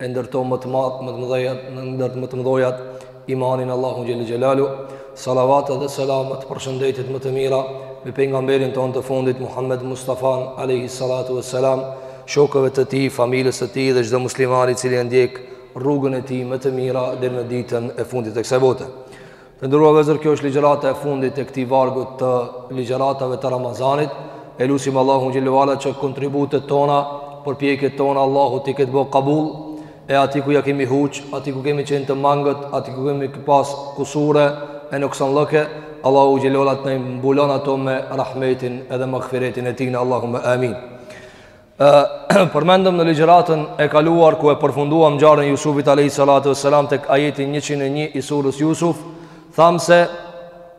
e ndërto më të madh më të mëdhejat në ndër më të mëdhojat imanin Allahu xhel xelalu salavat dhe selamat përshëndetjet më të mira me pejgamberin tonë të fundit Muhammed Mustafa alayhi salatu wassalam shokëve të tij familjes së tij dhe çdo muslimani i cili e ndjek rrugën e tij më të mira deri në ditën e fundit të kësaj bote Të nderuar vllezër, kjo është ligjërata e fundit e këtij vargut të ligjëratave të Ramazanit. E lusim Allahun xhelle ve ala që kontributet tona, përpjekjet tona, Allahu t'i ketë bo kabul, e aty ku ja kemi huq, aty ku kemi qenë të mangët, aty ku kemi pas kusure, e noksanllëke, Allahu xhelle ve ala të na i mbulon ato me rahmetin edhe magfiretin e tijna, Allahumme amin. Përmendëm në ligjëratën e kaluar ku e përfunduam ngjarjen e Jusufit alayhi salatu wassalam tek ajeti 101 i surës Jusuf, thamë se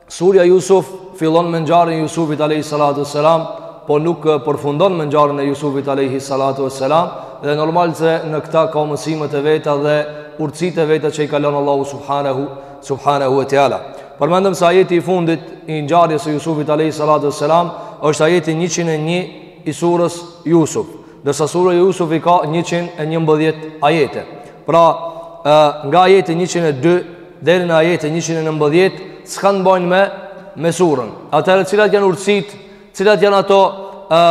surja Jusuf fillon me ngjarjen e Jusufit alayhi salatu wassalam, po nuk përfundon me ngjarjen e Jusufit alayhi salatu wassalam dhe normal se në këta ka mësimet e veta dhe urtësitë e veta që i ka lënë Allahu subhanahu subhanahu wa taala. Përmendëm se ajeti i fundit i ngjarjes së Jusufit alayhi salatu wassalam është ajeti 101 i surës Jusuf, ndërsa sura Jusuf i ka 111 ajete. Pra, nga ajeti 102 deri në ajetin 111 s'kanë me bo me me surën. Atëherë cilat janë urtësitë, cilat janë ato ë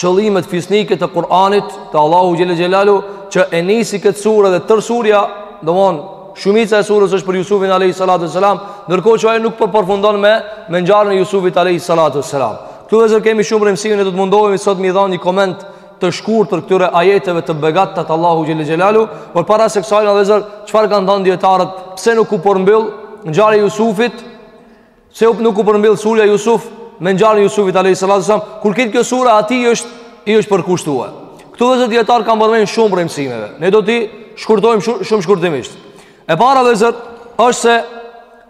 qëllimet fisnike të Kur'anit, të Allahut xhelel xhelalu që e nisi këtë surë dhe tërë surja, domthon shumica e surës është për Jusufin alayhi salatu wasalam, ndërkohë që ajo nuk po përfundon me me ngjarjen e Jusufit alayhi salatu wasalam. Këtu vllezër kemi shumë mësime ne do të mundohemi sot m'i dhanë një koment të shkurtër këtyre ajeteve të begata të Allahut xhelle xhelalu Por para se kësaj na vllezër, çfarë kanë thanë dijetarët, pse nuk u përmbyll ngjarja e Jusufit, pse nuk u përmbyll surja Jusuf me ngjarjen e Jusufit a.s. Kur krejt kjo sura atij është, i është përkushtua. Këtu vllezër dijetarët kanë përmend shumë prej mësimeve. Ne do t'i shkurtojmë shumë shkurtimisht. E para vllezër, është se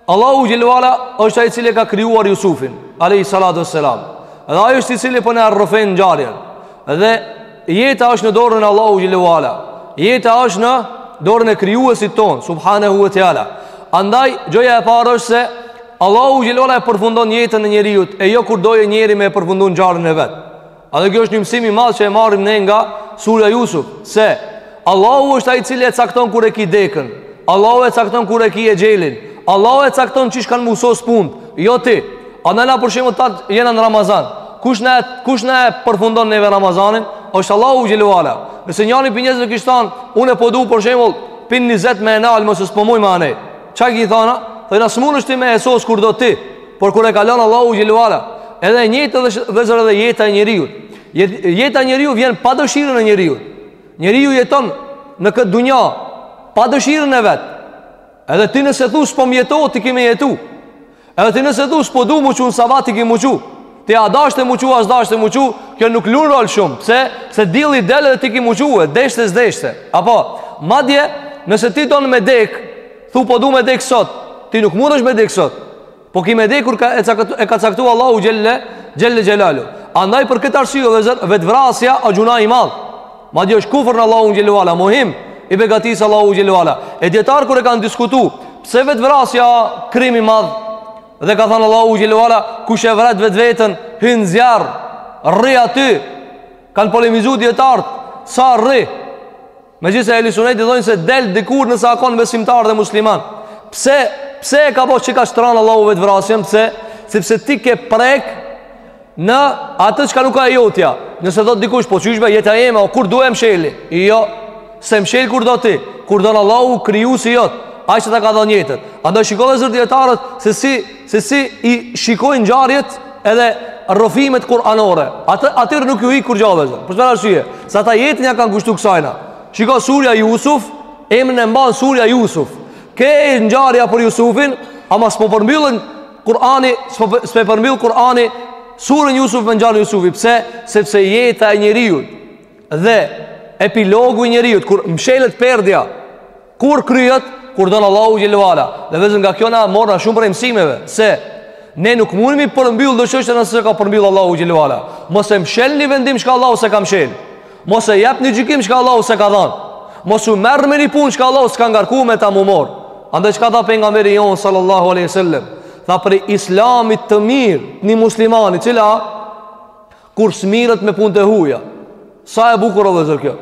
Allahu xhelle ve ala është ai i cili e ka krijuar Jusufin alejhi salatu ve selam Edhe ai është i cili po na e rrëfen ngjarjen Edhe jeta është në dorën e Allahut xhelle ve ala Jeta është në dorën e krijuesit tonë Subhanehu ve teala Andaj gjoja e parë është se Allahu xhelle ve ala e përfundon jetën e njeriut E jo kur do njeriu me e përfundu ngjarjen e vet A dhe kjo është një mësim i madh që e marrim ne nga surja Jusuf Se Allahu është ai i cili e cakton kur e ki dekën Allahu e cakton kur e ki exhelin Allahu e cakton qysh ka me u sos puna Jo ti Andaj na për shembull tash jena në Ramazan Kush na e, kush na e përfundon neve Ramazanin është Allahu xhelle ve ala Nëse njani prej njerëzve kish thanë Unë e po du për shembull Pi njëzet me e nal më se s'po muj me anej Çka ki thana? Domethonë s'munësh ti me e sos kur do ti Por kur e ka lon Allahu xhelle ve ala Edhe e njëjtë vllezër edhe jeta e njeriut Jeta e njeriut vjen pa dëshirën e njeriut Njeriu jeton në këtë dunja Pa dëshirën e vet Edhe ti nëse thu s'po m'jeto ti ki me jetu Edhe ti nëse thu s'po du mu çu në sabah ti ki mu çu Ti a deshte mu çu, a s'deshte mu çu Kjo nuk lun rol shumë Pse se dielli del edhe ti ki mu çu e Deshte s'deshte Apo Madje nëse ti don me dek Thu po du me dek sot Ti nuk munësh me dek sot Po ki me dek kur e ka caktu Allahu xhelle xhelaluhu Andaj për këtë arsye vllezër Vetëvrasja o gjynah i madh Madje është kufër në Allahun xhelle ve ala Mohim i begatisë Allahut xhelle ve ala E dijetarët kur e kanë diskutu Pse vetëvrasja krim i madh Dhe ka thënë Allahu xhelle ve ala Kush e vret vetveten Hyn n'zjarr Rri aty Kanë polemizu dijetarët Sa rri Megjithëse ehli suneti thojnë se del dikur nëse a kon besimtar dhe musliman Pse, pse e ka bo qekaq t'ranë Allahu vetëvrasjen Pse, sepse ti ke prek Në atë çka nuk a e jotja Nëse thotë dikush po qysh be jeta e jeme O kur du e msheli Jo S'e mshel kur do ti Kur don Allahu krijuesi jot Ai që ta ka dhon jetën Andaj shiko vllezër dijetarët Se si, se si i shikojnë ngjarjet Edhe rrëfimet kuranore Atë, Atyre nuk ju ik kurgja vllezër Për çfarë arsye Se ata jetën ja kanë kushtu kësajna Shiko surja Jusuf Emrin e mban surja Jusuf Krejt ngjarja për Jusufin Ama s'po përmbyllën Kurani s'po e përmbyll Kurani surën Jusuf me ngjarjen e Jusufit. Pse? Sepse jeta e njeriut dhe epilogu i njeriut kur mshelet perdja, kur kryhet, kur don Allahu xhelle ve ala. Dhe vllezër nga kjo na morrna shumë prej mësimeve se ne nuk mundemi përmbyll do çështje nëse s'e ka përmbyll Allahu xhelle ve ala. Mos e mshel ni vendim çka Allahu s'e ka mshel. Mos e jep një gjykim çka Allahu s'e ka dhanë. Mos u merr me një punë çka Allahu s'ka ngarku me ta mu morr. Andaj çka tha pejgamberi jonë sallallahu alejhi ve sellem. Tha prej islamit të mirë, një muslimanit, cila kur s'mirret me punë të huja. Sa e bukur o vllezër kjo.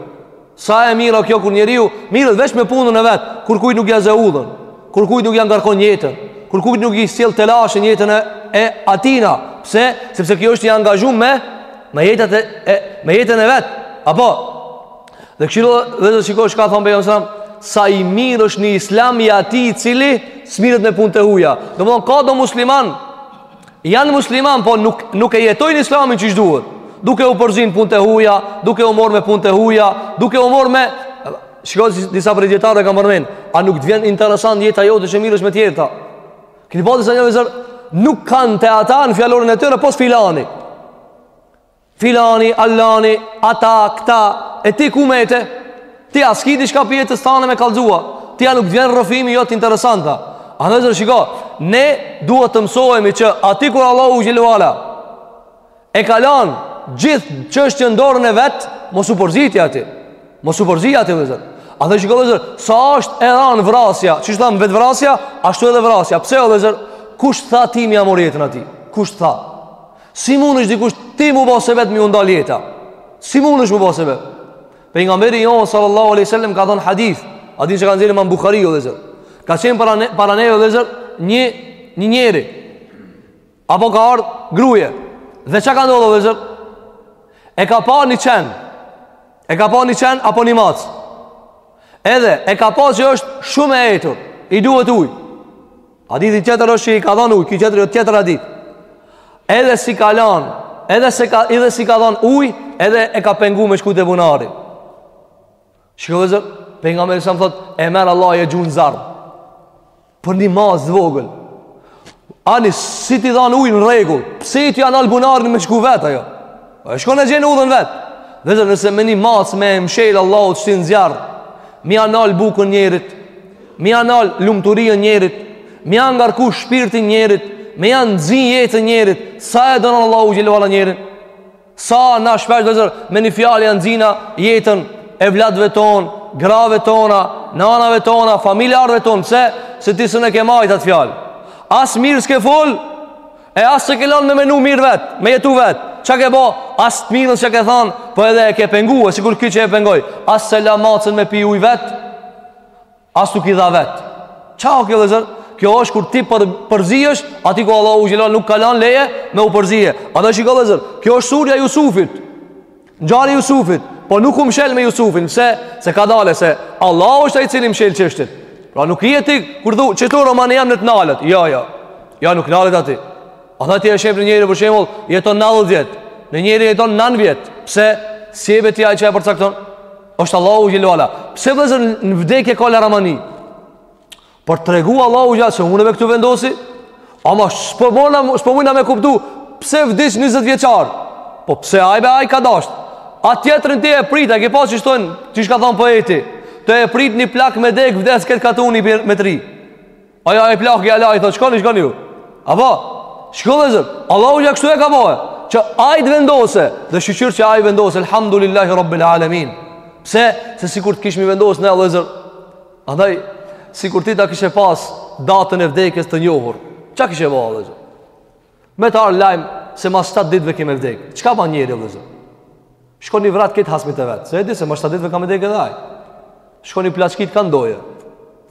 Sa e mirë o kjo kur njeriu mirret veç me punën e vet, kur kujt nuk ja zë udhën. Kur kujt nuk ja ngarkon jetën, kur kujt nuk i sjell telashe n'jetën e, e atina. Pse? Sepse ky është i angazhuar me me jetën e, e me jetën e vet. Apo dhe kështu vllezër shiko çka tha Pejgamberi, sa i mirë është në Islam i atij i cili s'mirret me punë të huja. Domthon ka do musliman Janë musliman, po nuk, nuk e jetojnë islamin qysh duhet. Duke u përzi n'punë të huja, duke u morë me punë të huja, duke u morë me... Shiko si disa prej dijetarëve e kanë përmen, a nuk të vjen interesant jeta jote që mirresh me tjerët a. Keni pa disa ju vllezër, nuk kanë tjetër në fjalorin e tyre, pos filani. Filani, Allani, ata, këta, e ti ku mete? Ti a s'ki diçka pi jetës tane me kallzu a? Ti a nuk t'vjen rrëfimi jot interesant a? O vllezër shiko, ne duhet të mësohemi që aty ku Allahu xhele ve ala, e ka lan gjithë çështjen n'dorën e vet, mos u përzi ti aty. Mos u përzi ti aty, vllezër. A dhe shiko, vllezër, sa është e ranë vrasja, siç është vetëvrasja, ashtu edhe vrasja. Pse, vllezër, kush tha ti me ja marr jetën atij? Kush tha? Si mundesh dikujt ti m'u bo sebep me iu ndal jeta Si mundesh m'u bo sebep Pejgamberi jonë sallallahu aleyhi sallam ka thonë hadith Hadith që ka nxerr imam Buhari o vllezër Ka qenë para ne, para neve o vllezër një, një njeri Apo ka ardhë gruje Dhe çka ka ndodh o vllezër E ka pa një qen E ka pa një qen apo një macë Edhe e ka pa që është shumë e etur I duhet ujë Hadithi tjetër është që i ka dhënë ujë, ky tjetër është tjetër hadith. Edhe s'i ka lan, edhe s'e ka edhe s'i ka dhënë ujë, edhe e ka pengu me shku te bunari. Shiko vllezër, pejgamberi alejhi selam thot, e merr Allahu e gjun n'zjarm. Për një macë të vogël. Ani s'i ki dhan ujë në rregull, pse ti ja nal bunarin me shku vet ajo? Po e shkon e gjen udhën vet. Vllezër nëse me një mac me mshel Allahu të shtin n'zjarr, me ja nal bukën njerit, me ja nal lumturinë njerit, me ja ngarku shpirtin njerit, me ja nxi jetën njerit, sa e dënon Allahu xhele ve ala njerin. Sa na shpesh vllezër me një fjalë ja nxina jetën evladëve ton, grave tona, nanave tona, familjarëve ton, pse se ti s'e ke majt atë fjalë. As mirë s'ke fol, E as s'e ke lanë me menu mirë vet, me jetu vet, çka ke bo, as të mirën s'ja ke thanë, por po edhe e ke pengu, e sikur ky që e pengoi, as s'e la macën me pi uj vet, as nuk i dha vet. Ça o kjo vllezër? Kjo është kur ti për, përzihesh, aty ku Allahu xhele ve ala nuk ka lanë leje, me u përzie. A dhe shiko vllezër. Kjo është surja e Jusufit. Ngjarja e Jusufit, po nuk u mshel me Jusufin, pse? Se ka dalë se Allahu është ai i cili mshel çështjet. Pra nuk je ti kur thu qetu romani jem le të nalët. Jo, jo. Jo nuk nalet aty. A tha ti e shef një njeri për shembull, jeton 90 vjet. Një njeri jeton 9 vjet. Pse? Sebepi ai që e përcakton është Allahu xhele ve ala. Pse vllezër në vdekje ka la romani? Por tregu Allahu xhele se unë me këtu vendosi Ama s'po mujna me kuptu Pse vdiq 20 vjeçar Po pse ai be ai ka dasht A tjetrin ti e prit A ki pa si thojnë Çka ka thonë poeti Tu e prit një plak me dek Vdes krejt katuni me t'ri Aja e plaki hala i thot Shkoni shkoni ju A po Shiko vllezër Allahu xhele kështu e ka bo e Që ai t'vendos e Dhe shyqyr që ai vendos e Elhamdulillahi Rabbil Alamin Pse Se sikur të kishmi vendos ne vllezër Andaj, sikur ti ta kishe pas datën e vdekjes të njohur, çka kishe bo, vllazën? Me të ardh lajm se mas 7 ditëve ki me vdekë, çka ban njeri, vllazën? Shkon i vret krejt hasmit e vet, se e di se mas 7 ditëve ka me dekë edhe ai. Shkon i plaçkit kend do ai,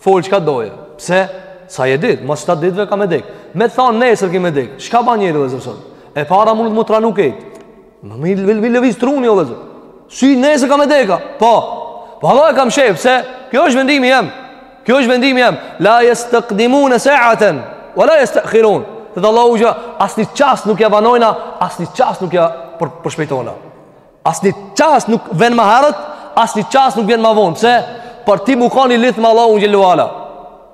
fol çka do ai, pse? Se e di, mas 7 ditëve ka me dekë. Me të thanë nesër ki me vdekë, çka ban njeri, vllazën? E para mundet mu tranu krejt. Me i lëvi lëviz truni o vllazën. Si nesër kam me dekë? Po. Po Allahu e ka mshef se kjo është vendimi jem. Kjo është vendimi jem. La yastaqdimun sa'atan wa la yastakhirun. Te Allahu ja asni ças nuk ja vonojna, asni ças nuk ja për përshpejtojna. Asni ças nuk vjen ma herët, asni ças nuk vjen ma vonë. Pse? Për ti mu kanë i lidh me Allahun xhele ve ala.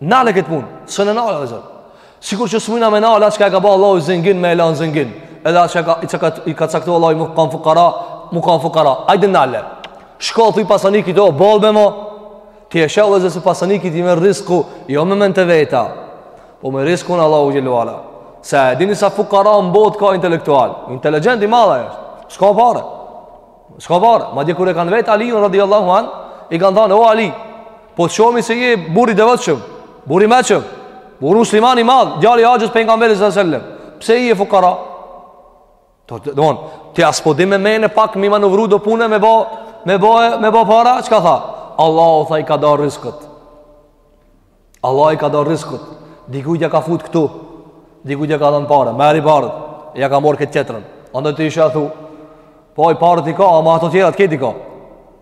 Nale këtë punë, s'mun e nal vllazën. Sikur që s'mujna me nal atë që ka e ka ba Allahi zengin me e lanë zengin. Edhe atë që ka, i, ka, i ka caktu Allahi mu kanë fukara, mu kanë fukara. Hajde nale. Shko, thuj pasanikit, o, boll be mo. Ti e sheh vllazën se pasanikit i me risku, jo me men të veta. Po me riskun e Allahut xhele ve ala. Se e dini sa fukara në botë ka intelektual. Inteligjent i madh është. S'ka pare. S'ka pare, madje kur e kanë vetë Aliun radiallahu anh, i kanë thanë, o Ali, po të shohim se je burrë i devotshëm, burrë i meçëm, burrë musliman i madh, djali axhës Pejgamberit s sellem, pse je fukara? Do të thonë, ti as po din me mene pak me manovru do punë me bo, me bo, me bo para, çka tha? Allahu tha i ka da rizket. Allah i ka da risket Dikujt ja ka fut këtu Dikujt ja ka dhënë pare Merri paret Ja ka marrë këtë tjetrën Andaj ti e sheh e thu Po ai paret i ka Ama ato tjerat keti ka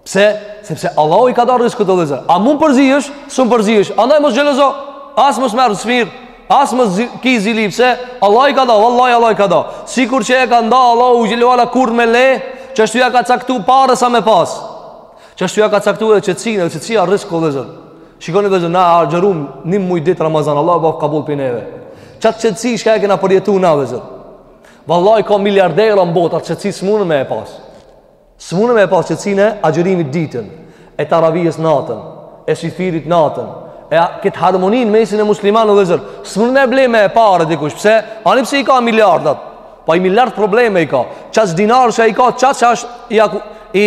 Pse? Sepse Allah i ka da risket vllazën A mund përzihesh? S'mun përzihesh Andaj mos xhelozo As mos merr smirë As mos zi, ki zili Pse? Allah i ka da Allah, Allah i ka da Sikur që e ka nda Allahu xhele ve ala kur me le Qashtu ja ka caktu pare sa me pasë Qashtu ja ka caktu edhe qetësinë, edhe qetësia risk o vllazën. Shikoni vllazën na agjërum një muaj ditë Ramazan, Allahu bëftë kabul prej neve. Qat qetësi që e kena përjetu na vllazën. Vallahi ka miliardera në botë, atë qetësi s'mundë me e pas. S'mundë me e pas qetësinë e agjërimit ditën, e teravijes natën, e syfyrit natën, e këtë harmoninë mesin e muslimanëve vllazën. S'mundë me ble me pare dikush, pse? Ani pse i ka miliardat? Po po i miliard probleme i ka. Qaq dinarë që i ka, qaq që është i, i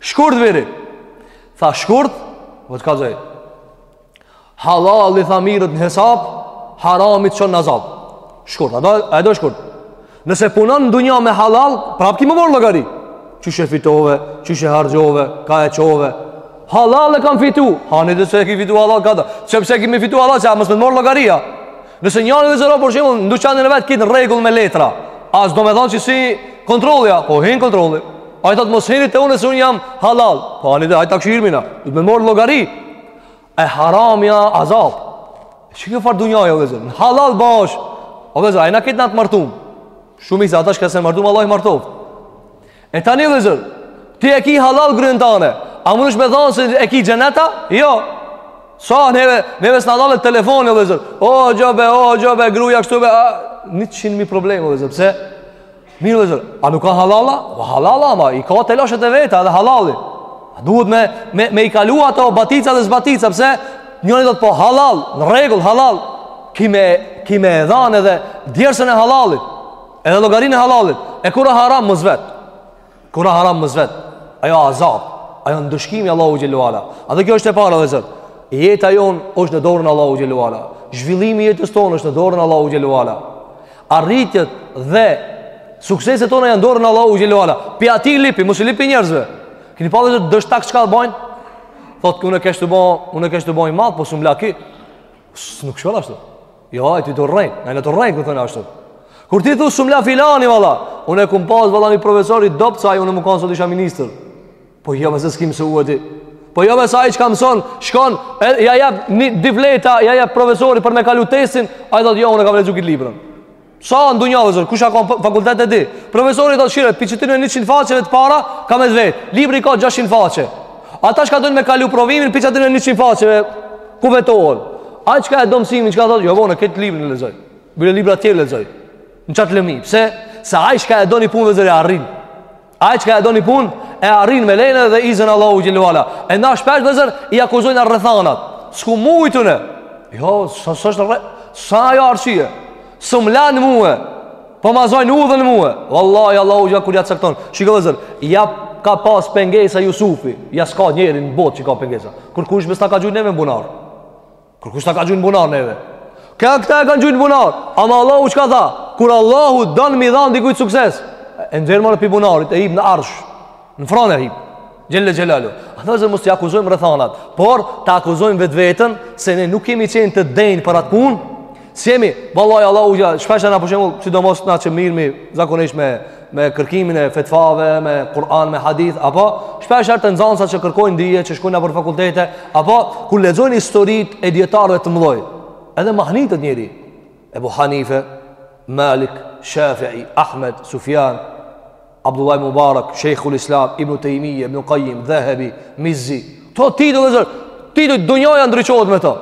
Shkurt bjeri. Tha shkurt, po të kallzoj. Halali tha merret në hesap, harami të çon në azap. Shkurt, a do, a do shkurt. Nëse punon në dunja me halal, prap ki me marrë llogari. Qysh e fitove, qysh e harxhove, ka e çove. Halal e kam fitu. Ani de se e ki fitu halal, ka da. Që pse e ki fitu halal, që a mos me t'u marrë llogaria. Nëse njëri vllezër, për shembull, në duqanin e vet krejt në rregull me letra, a s'do me thonë që s'hin kontrolla, po hin kontrolli. Ai thotë, mos hini te unë se unë jam hallall. Po ani de, haj ta kshirmi na, du të me marr llogari. E harami a azab. Qekjo farë dunjaje, o vllezër, në hallall bash, o vllezër, ai në këtë natë martum. Shumica, ata që s'kanë martu Allahu i martoftë. E tani vllezër, ti e ki hallall gruen tane, a mundesh me thanë se e ki xhenet a? Jo. Sa neve, neve s'na ndalet telefoni o vllezër. Hoxhë be, hoxhë be gruaja kështu be, 100 mijë probleme o vllezër. Pse? Mirë vllezër, a nuk a hallall a? Po hallall a, ama i ka telashet e veta edhe hallalli. Duhet me, me, me i kalu ato batica dhe zbatica, pse? Njeri thotë po hallall, në rregull hallall, ki me, ki me e dhanë edhe djersën e hallallit, edhe llogarinë e hallallit, e kur a haram mos vet, kur a haram mos vet, ajo azab, ajo ndëshkim i Allahut xhelle ue ala, a dhe kjo është e para vllezër, jeta jonë është në dorën e Allahut xhelle ue ala, zhvillimi i jetës tonë është në dorën e Allahut xhelle ue ala, arritjet dhe sukseset tona janë në dorën e Allahut xhelle ue ala. Pi atij lypi, mos i lypi njerëzve. Keni pa vllezër dështaki çka bën? Thotë unë kesh tu u bo, unë kesh tu u bo i madh, po s'um la ky. Nuk shkon ashtu. Jo, vlla ti tu rrejt, janë tu rrejt kur thonë ashtu. Kur ti thua s'um la filani valla, unë kum pas valla një profesor i dobët sa ai unë me kanë sot isha ministër. Po jo më se s'ki mësu ti Po jo më se ai çka mëson Shkon e, Ia jep një dy fleta Ia jep profesori për me kalu testin Ai thotë jo unë kam me lexu krejt librën Sa në dunja vllezër Kush a kan fakultet e di Profesori thotë kshire Pi qëtyne 100 faqeve të para Kam me vet Libri ka 600 faqe Ata çka dojnë me kalu provimin Pi qëtyne 100 faqeve Ku vetohen Ai çka e do mësimin Çka thotë jo unë krejt librën e lexoj Bile libra tjerë lexoj Në qat lëmi Pse Se ai çka e do një punë vllezër Ai çka e do një punë E arrin me lejen dhe iznin e Allahut xhelle ue ala E na shpesh vllezër I akuzojmë rrethanat S'kum mujt unë Jo, se është rrenë S'a ajo arsye S'um lanë mue Po ma zojnë udhën mue Wallahi Allahu xhelle ue ala kur ia cakton Shiko vllezër Ja ka pas pengesa Jusufi Ja s'ka njeri në botë që ka pengesa Kurkush be s'na ka gjujt neve në bunar Kurkush s'na ka gjujt n'bunar neve. Ja këta e kanë gjujt n'bunar. Ama Allahu çka tha? Kur Allahu don me i dhanë dikujt sukses, e nxjerr more pi bunarit, e hip në arsh, në fron e hip. Xhelle xhelaluhu. A vllezër mos t'i akuzojmë rrethanat, por ta akuzojmë vetveten se ne nuk kemi qenë të denjë për atë punë, S'jemi, vallahi Allahu xhel, shpeshherë na për shembull, sidomos na që mirremi zakonisht me, me kërkimin e fetfave, me Kur'an, me hadith, apo shpeshherë te nxansat që kërkojnë dije, që shkojnë nëpër fakultete, apo kur lexojnë historitë e dijetarëve të mdhoj, edhe mahnitet njeri, Ebu Hanife, Malik, Shafi'i, Ahmed, Sufjan, Abdullah ibn Mubarak, Sheikhul Islam, Ibn Taymiyyah, Ibn Qayyim, Dhahabi, Mizzi. Këto tituj, vllezër, tituj, dunjaja ndriçohet me to.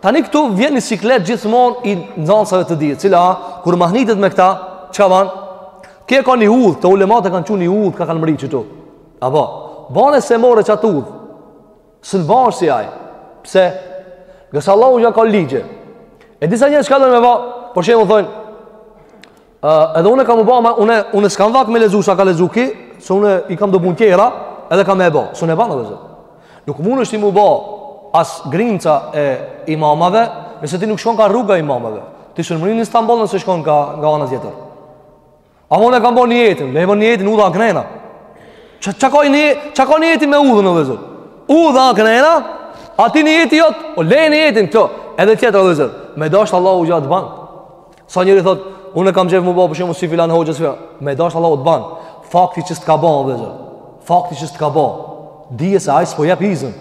Tani këtu vjen një siklet gjithmonë i nxënësave të dijes, cili kur mahnitet me këta, çka ban? Qe e ka një udhë, këto ulemat e kanë çu një udhë, ka kanë mrri këtu. A po, bane s'e more çat udhë, s'un bahesh si ai. Pse? Ngase Allahu i ka ligje. E disa njerëz çka dojnë me ba, për shembull thojnë, Uh, edhe unë kam me u ba, unë unë s'kam vakt me lexu sa ka lexu ky, se unë i kam do punë tjera, edhe kam me u ba. S'un e ban, vllezër. Nuk mundësh ti me u ba as grimca e imamave, nëse ti nuk shkon ka rruga e imamave. Ti s'un mrrin në Stamboll nëse shkon ka nga ana tjetër. A mund e kam bën një jetë, le bën një jetë në udha Akrena. Çka çka ka një, çka ka një jetë me udhën, vllezër. Udha Akrena, aty një jetë jot, o le një jetë këtu. Edhe tjetër, vllezër. Me dasht Allahu ja, të ban. Sa njeri thotë, unë kam qejf me u ba për shembull si filan hoxhë. Me dasht Allahu të ban. Fakti që s't'ka ba, vllezër. Fakti që s't'ka ba. Dije se ai s'po jep izën.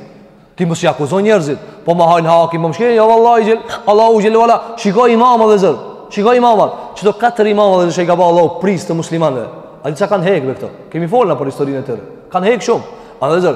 Ti mos i akuzo njerëzit, po ma hajn hakin, po më shkelin, jo vallahi, Allahu xhele ve ala. Shiko imamat, vllezër. Shiko imamat. Çito katër imama, vllezër, që i ka ba Allahu prijës të muslimanëve. A di çka kanë hekë këto? Kemi fol na për historinë e tyre. Kanë hekë shumë. A vllezër,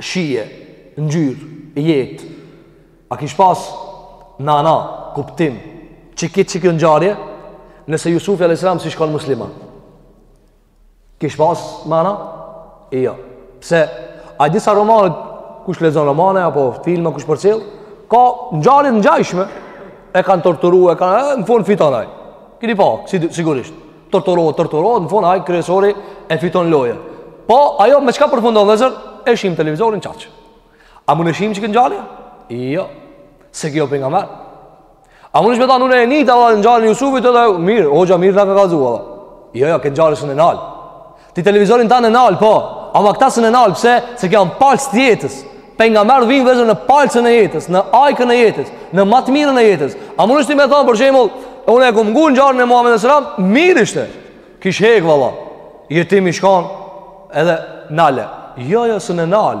Shije, ngjyrë, jetë. A kish pas mana, kuptim, çikjo, çikjo ngjarje, nëse Jusufi a.s. s'ish kon musliman. Kish pas me ana? I jo. Pse, a i disa romanet, kush lexon romane, apo filma, kush përcjell, ka ngjarje të ngjajshme, e kanë torturu, e kanë, e, në fund fiton ai. Kini pa, sigurisht. Torturohet, torturohet, në fund ai kryesori e fiton lojën. Po ajo me çka përfundon vllezër? E shimë televizorin çaq. A mun e shimë çikët ngjarje? I jo. Se ky o pejgamber. A mundësh me thanë unë e ndita valla ngjarjen e Jusufit edhe mirë, hoxha mirë na ka kallzu valla. Jo, jo, këtë ngjarje s'un e nal. Ti televizorin tan e nal, po. Ama këta s'un e nal, pse? Se kjo janë palcë të jetës. Pejgamberët vijnë, vllezër, në palcën e jetës, në ajkën e jetës, në ma të mirën e jetës. A munësh ti me thonë, për shembull, unë e kam ngu ngjarjen e Muhammedit a.s., mirë ishte. Kish hekë, valla. Jetim ish kanë, edhe nale. Jo, jo, s'un e nal.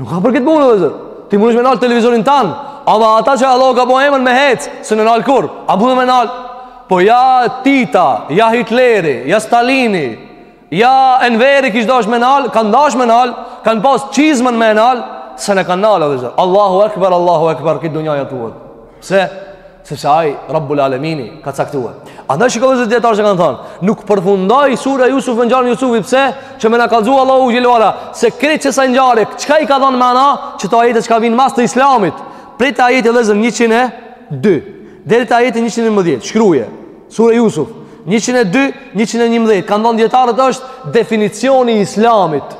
Nuk ka për këtë punë, vllezër. Ti mundësh me nalë televizorin tan, ama atë që Allahu ka ba emër me hecë, s'un e nal kurrë, a mun e nal? Po ja Tita, ja Hitleri, ja Stalini, ja Enveri kish dash me nalë, kanë dash me nalë, kanë pas qizmën me nalë, s'un e kanë nalë, vllezër. Allahu Ekber, Allahu Ekber, këtë dunja jatuat. Se, sepse ai Rabbul Alemini ka caktuar. Andaj shiko vllezën dijetarët çka kanë thanë, nuk përfundoi sura Yusuf me ngjarjen e Yusufit pse? Që me na kallzu Allahu xhelle ve ala se krejt qësaj ngjarje, çka i ka dhënë mana, qëto ajete çka vin mas të Islamit. Prej te ajeti vllezën 102 deri te ajeti 111, shkruaje sura Yusuf 102, 111, kanë thonë dijetarët është definicioni i Islamit.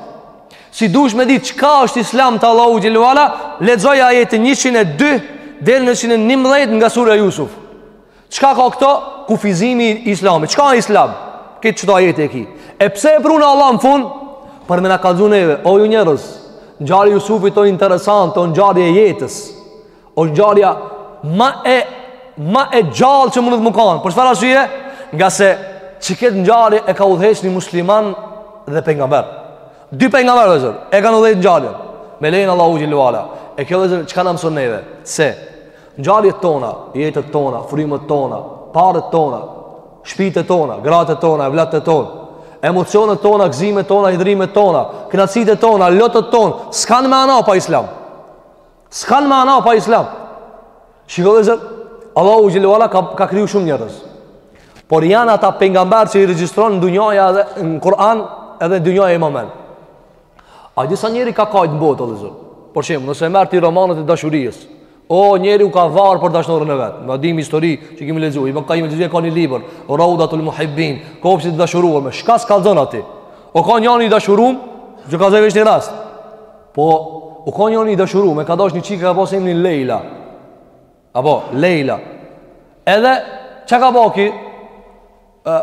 Si dush me ditë çka është islam te Allahu xhelle ve ala, lexoj ajeti 102 deri në 111 nga surja Jusuf. Çka ka këto? Kufizimi i islamit. Çka është islam? Ke qëto ajete e ki. E pse e pruni Allahu në fund? Për me na kallzu neve, o ju njerëz, ngjarja e Jusufit o interesant, o ngjarje e jetës. O ngjarja ma e ma e gjallë që mundet me kanë. Për çfarë arsye? Ngase qëket ngjarje e ka udhëheq një musliman dhe pejgamber. Dy pejgamberë vllezën e kanë udhëheq ngjarjen. Me lejen e Allahut xhelle ve ala. E kjo vllezën çka na mëson neve? Se ngjarjet tona, jetët tona, frymët tona, paret tona, shpitë tona, gratë tona, evlatët tona, emocionet tona, gzimet tona, hidhërimet tona, knaqësitë tona, lotët tona, s'kan mana pa islam. S'kanë mana pa islam. Shiko vllezën, Allahu xhelle ve ala ka, ka kriju shumë njerëz. Por janë ata pejgamberë që i regjistron në dunjaja dhe në Kur'an edhe dunjaja i man men. A din sa njeri ka kajtë në botë, o vllezën. Për shembull, nëse merr ti romanet e dashurisë, o njeri u ka varë për dashnoren e vet. Na dimë histori që kemi lexu, vllezën e ka një libër, o raudatul muhibbin, Kopshti i të dashuruarve, çka s'kallzon aty. U kan njani i dashurum, t'ju kallzoj veç një rast. Po, u kon njoni i dashurum, e ka dash një çikë e ka pas emnin Lejla. Apo, Lejla. Edhe, çka ka ba ky? E,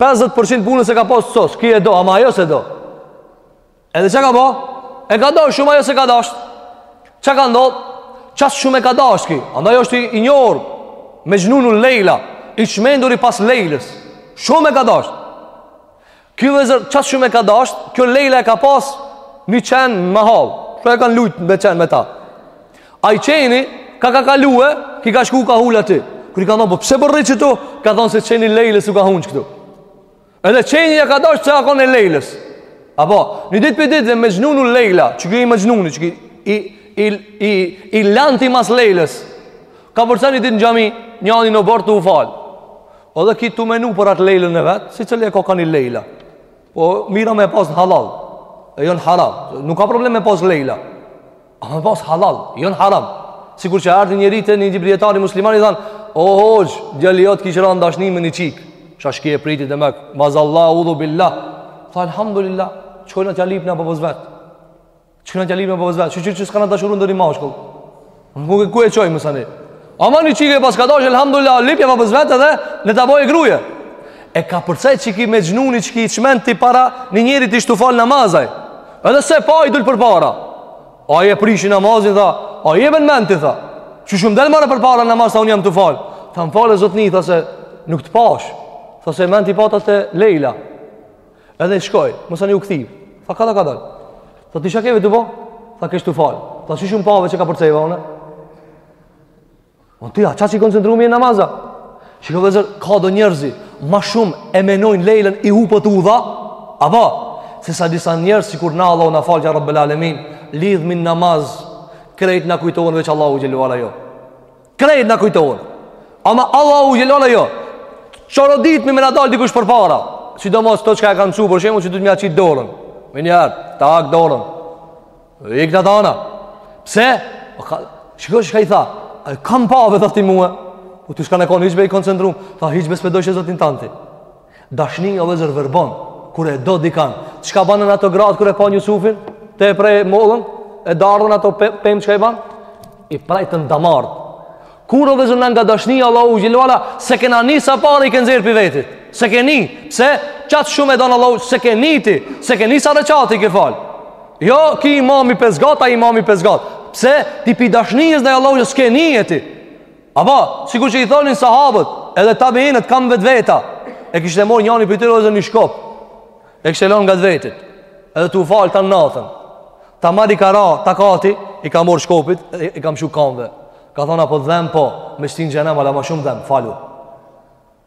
50% punës e ka pas sos, ky e do, ama ajo s'e do. Edhe çka ka ba? E ka dash shumë ajo s'e ka dash. Çka ka ndodh? Qaq shumë e ka dash ky. Andaj është i, i njohur, Mexhnunu Lejla, i çmenduri pas Lejlës. Shumë e ka dash. Ky vllezër qaq shumë e ka dash, kjo Lejla e ka pas një çen n'mahallë. Kjo e kanë lujt me çen me ta. Ai çeni kah ka kalue, ky ka shku u ka ul aty. Kur i kanë thonë, po pse po rri këtu? Ka thonë se çeni i Lejlës u ka ungj këtu. Edhe çenin ja ka dash se ka konë e Lejlës. Apo, një ditë prej ditëve Mexhnunu Lejla, qiky mexhnuni, qiky i, i, i, i lanti mas Lejlës, ka përsa një ditë në xhami, njani n'oborr tu u falë. Edhe ky tu menu për atë Lejlën e vet, secili e ka ka një Lejla. Po mira me e pas në halal, e jo në haram. Nuk ka problem me pas Lejla, a me pas hallall, e jo në haram. Sikur që ardh njeri te një gjibrijetari musliman i thanë, o hoxhë, djali jot kish ra në dashni me një çikë. Tash ky e pritte mekë, mazallah, audhu billah. Tha, alhamdulillah, shkojna t'ja lypna babës vet. Çojna djali me ba zvet, çu çu çu s'ka na dashuru ndonjë mashkull. Nuk e di ku e çoj më sani. Ama një çike po e ka dashur alhamdulillah, lipja babës vet edhe ne ta bojm grue. E ka përcjell qiky Mexhnuni qiky i çmendti para një njerit ish tu fal namaz ai. Edhe s'e pa i dul përpara. Ai e prishi namazin tha, a je n'mend ti tha. Qysh um del mu përpara namaz sa un jam tu fal. Tha më fal zotni tha se nuk të pash. Tha se mendt i pata te Lejla. Edhe shkoi, masanej u kthy. Tha kadal kadal. Tha ti çka ke tu bo? Tha kesh tu falë. Tha qysh um pave që kam përcjell, une? Unë ti, a qaq i koncentrum je n'namaz a? Shiko vllezër, ka do njerëz, ma shumë e menojnë Lejlën i hupet udha, apo, se sa disa njerëz sikur na Allah na falt ja Rabbel Alemin, lidhmi n'namaz, krejt na kujtohen veç Allahu xhele ve ala jo. Krejt na kujtohet. Ama Allahu xhele ve ala jo. Qoroditmi me na dalë dikush përpara. Sidomos kto çka e kanë cu, për shembull s'dut me ja qitë dorën. Menjëherë, tak dorën. E ik matanë. Pse? O ka, shiko çka i tha. E kam pa, be tha ti mua. Po ti s'koke konë, hiç be i koncentrum. Tha, hiç be s'pe dojshe Zotin tand ti. Dashnia o vllezër verbon, kur e do dikan, çka banën ato gratë kur e pa Jusufin? Te prej mollën e dardhën ato pe, pem çka i ban? I prajtën damart. Kur o vëzër nga dashni Allahu xhelala, se kena ni sa parë i kanë zirë për vetit. Se keni, pse? Qatë shumë e donë Allahu, se keni ti, se keni sa reqati i ke falë. Jo, ki imami pesgat, a imami pesgat. Pse? Ti pi dashnijës dhe Allahu, jo s'keni e ti. Apo, sikur që i thonin sahabët, edhe tabeinët kamve t'veta. E kishte marrë njëri prej tyre e një shkop. E kishte lënë ngat vetit. Edhe tu fal tan natën. Tamam i ka ra takati, i ka marrë shkopit, i, i ka mshu kamve. Ka thonë a po dhem po, me t'shti n'xhenem hala më shumë dhem, falu.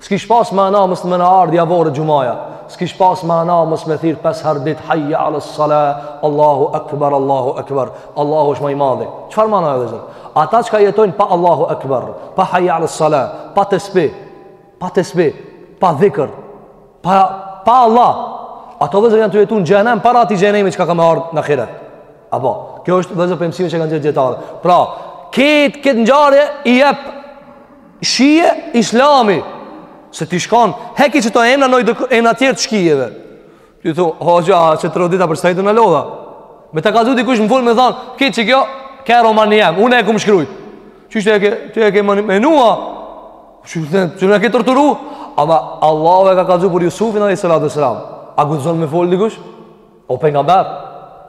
S'kish pas mana mos me na ardhë javore xhumaja, s'kish pas mana mos me thirrë pesë herë n'dit, hajja ales sala, Allahu akbar, Allahu akbar, Allahu është ma i madh. Çfar mana o vllezër? Ata çka jetojnë pa Allahu akbar, pa hajja ales sala, pa tesbih, pa tesbih, pa dhikër, pa, pa Allah, ata vllezër janë tu jetu në xhenem, para ati xhenemi çka ka me ardhë në ahiret. Apo, kjo është vllezër për mësime që kanë gjithë dijetarët. Pra, këtë këtë ngjarje i jepë Shije islami Se ti shkon Heki qeto emna ndoj do emna tjerë të shkijeve T'i thu Hoxha u qorodita për s'ti u lodha Me ta kallzu dikush me fol me than Kqyr qi kjo Ke romani jem Une e kom shkrujt Qysh qysh e ke Qysh e ke menu Qysh qysh qysh e ke torturu Ama Allahu e ka kallzu për Jusufin alejhi salatu selam A guxon me fol dikush O pejgamber,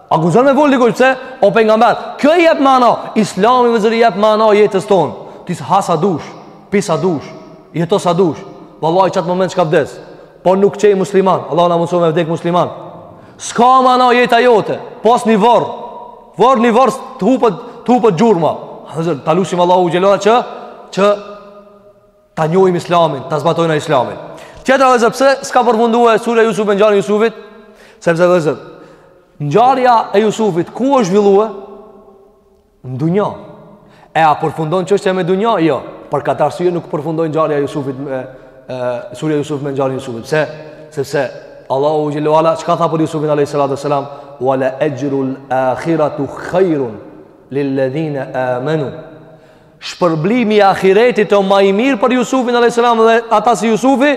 a guxon me fol dikush pse? O pejgamber, kjo i jep mana, Islami vllezër i jep mana jetës tonë. Ti sa ha sa dush, pi sa dush, jeto sa dush. Vallahi çat moment çka vdes. Po nuk çe musliman, Allah na mundso me vdek musliman. S'ka mana jeta jote, pos një vorr. Vorr një vorr të hupet, të hupet gjurma. Vllezër, ta lusim Allahun xhele ve ala që që Ta njohim islamin, ta zbatojna islamin. Tjetra vllezër, pse s'ka përfundue surja Jusuf me ngjarjen e Jusufit? Sepse vllezër, ngjarja e Jusufit, ku është zhvillue? Në dunja. E a përfundon çështja me dunja? Jo. Për këtë arsye nuk përfundoi ngjarja e Jusufit me, e, surja Jusuf me ngjarjen e Jusufit. Se, sepse, Allahu xhele ve ala, çka tha për Jusufin a.s. Wa la exhrul akhiratu khajrun lilledhine amenu. Shpërblimi i ahiretit o ma i mirë për Jusufin a.s. dhe ata si Jusufi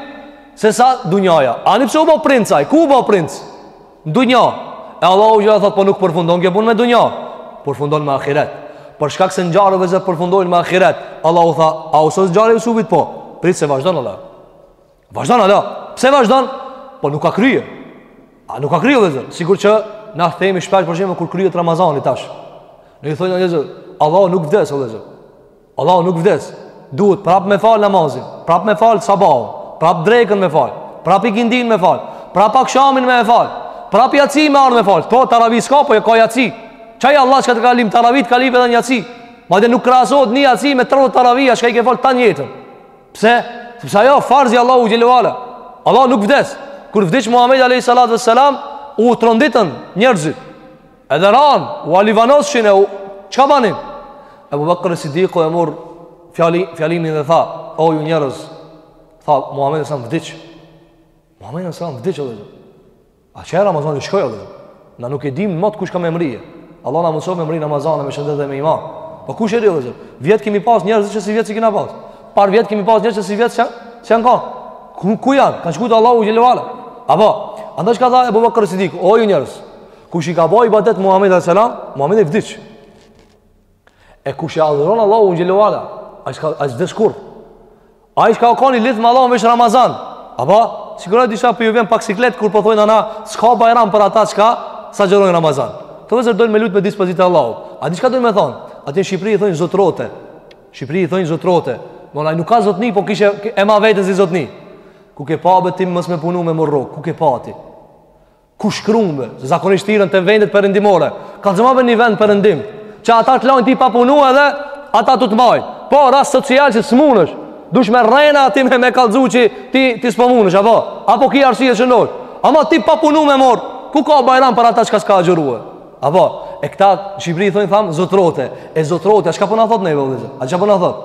se sa dunjaja. Ani pëse u bo princ ai, ku u bo princ? Në dunja. E Allahu xhele ve ala thot, po nuk përfundon kjo punë me dunja, përfundon me ahiret. Për shkak se ngjarjet vllezër përfundojnë me ahiret, Allahu tha, a u sos ngjarja e Jusufit po, prit se vazhdon Allah. Vazhdon Allah. Pse vazhdon? Po nuk a krye. A nuk a krye vllezër? Sikur që na themi shpesh për shembull kur kryhet Ramazani tash. Ne i thom vllezër, Allahu nuk vdes vllezër. Allahu nuk vdes. Duhet prap me fal namazin, prap me fal sabahun, prap drekën me fal, prap ikindin me fal, prap akshamin me fal, prap jaci me ardh me fal. Po taravi s'ka, po e ka jaci. Çaj Allah çka të kalim taravit, kalim edhe jaci. Madje nuk krahasohet një jaci me 30 taravia, çka i ke fal tan jetën. Pse? Sepse ajo farz i Allahut xhele ve ala. Allah nuk vdes. Kur vdiq Muhamedi alayhi salatu wassalam, u tronditën njerëzit. Edhe ran, u alivanosshin e u çka banin? Abu Bakr Siddiku e mor fjali, fjalimin dhe tha, o ju njerëz, tha Muhamedi a.s. vdiq. Muhamedi a.s. vdiq vllezër. A qe Ramazani shkoi vllezër. Na nuk e dim mot kush ka me mri. Allah na mundso me mri Ramazanin me shëndet dhe me iman. Po kush e di vllezër? Vjet kemi pas njerëz që sivjet s'i kena pas. Parvjet kemi pas njerëz që sivjet s'janë ka. Ku, ku janë? Kan shku te Allahu xhele ve ala. A po, andaj çka tha Ebu Bekër Sidik, o ju njerëz, kush i ka bo ibadet Muhammedit a.s. Muhammedi vdiq. E kush e adhuron Allahun xhele ve ala Ai s'ka, ai s'vdes kurrë Ai çka o kan i lidh me Allahun veç Ramazan A po, sigurisht disa po ju vjen pak siklet Kur po thojna na, s'ka bajram për ata çka s'agjërojnë Ramazan Se vllezër dojnë me lujt me dispozitat e Allahut A di çka dojnë me thonë Atje në Shqipëri i thojnë zotrote Shqipëri i thojnë zotrote Nona, nuk ka zotni, po kishe e ma veten si zotni Ku ke pa be ti mos me punu me marr rrog Ku ke pa ti ku shkrumbe, se zakonisht thirren te vendet perëndimore, kallzomave një vend n'perëndim, që ata të lajnë ti pa punu edhe, ata të të majnë, po rast social që ti s'munësh, dush me rrena ti me me kallzu që ti, ti s'po munësh, apo, apo ki arsye që ndosh, ama ti pa punu me marr, ku ka bajram për ata çka s'ka agjërue, apo, e këta n'Shqipëri i thonë thamë, zotrote, e zotrote, a çka po na thot neve, a çka po na thot,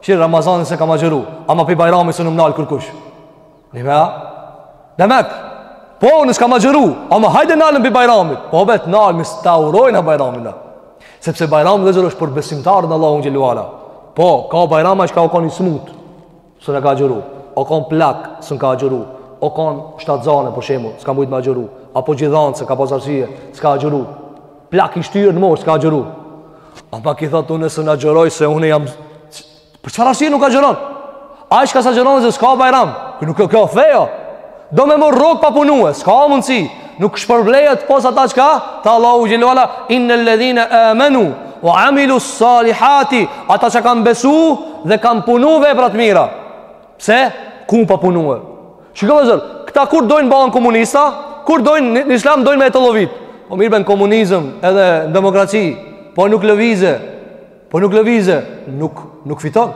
shi Ramazanin s'e kam agjëru, ama prej bajrami s'un m'nal kërkush, Nime a? Demek, po unë s'kam agjëru, ama hajde nalëm prej bajramit. Po vet nalu, s'ta urojna bajramin. Sepse bajrami vëllezër është për besimtarët në Allahun xhelle ve ala. Po, ka bajram ai çka u kan i smut, s'un ka agjëru. U kan plak, s'un ka agjëru. U kan shtatzanë, për shembull, s'ka mujtë me agjëru. Apo gjidhanëse, ka pas arsye, s'ka agjëru. Plak i shtyrë në moshë, s'ka agjëru. Ama ky thotë, unë s'un agjëroj, se unë jam Për çfarë arsye nuk agjëron? Ai çka s'agjëron vëllezër s'ka bajram. Kjo nuk o fe, jo. Do me marr rrogë pa punue, s'ka mundsi. Nuk shpërblehet pos ata çka tha Allahu xhelle ve ala innal ladhina amanu wa amilu salihati ata që kanë besu dhe kanë punu veprat mira. Pse? Ku pa punue? Shiko vëllezër, këta kur dojnë bahen komunista, kur dojnë në islam dojnë me e tollovit. Po mirë be, n'komunizëm edhe n'demokraci, po nuk lëvize. Po nuk lëvize, nuk nuk fiton.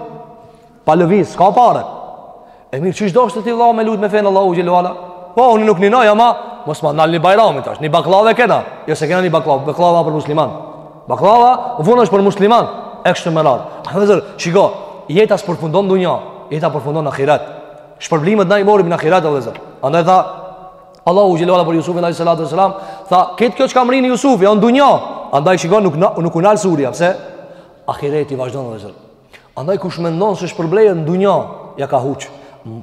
Pa lëviz, s'ka pare. E mirë qysh dosh ti vëlla me lujt me fenë e Allahut xhelle ve ala. Po unë nuk ninoj ama mos ma ndalni bajramin tash. Ni bakllavë kena. Jo se kena ni bakllavë, bakllava për musliman. Bakllava vonë është për musliman. E kështu me radhë. Vëllezër, shiko, jeta s'përfundon n'dunja. Jeta përfundon në ahiret. Shpërblimet na i marrim në ahiret o vëllezër. Andaj tha Allahu xhelle ve ala për Jusufin a.s. Tha, këtë kjo çka mrrini Jusufi, a n'dunja. Andaj shikon nuk, nuk u nal surja, pse? Ahireti vazhdon vëllezër. Andaj kush mendon se shpërblehet në dunja, ja ka huq.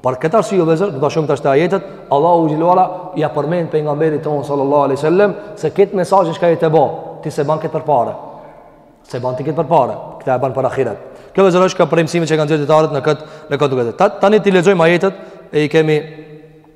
Për këtë arsye o vëllezër, do ta shohim tash te ajetet, Allahu xhelle ve ala ja përmend pejgamberit tonë sallallahu a.s. Se këtë mesazh çka je te bo, ti s'e ban këtë për pare. S'e ban ti këtë për pare, këta e ban për ahiret. Kjo vëllezër është ka përremësime që kanë gjithë në këtë, në këtë duke. Tani ti lexojmë ajetet e i kemi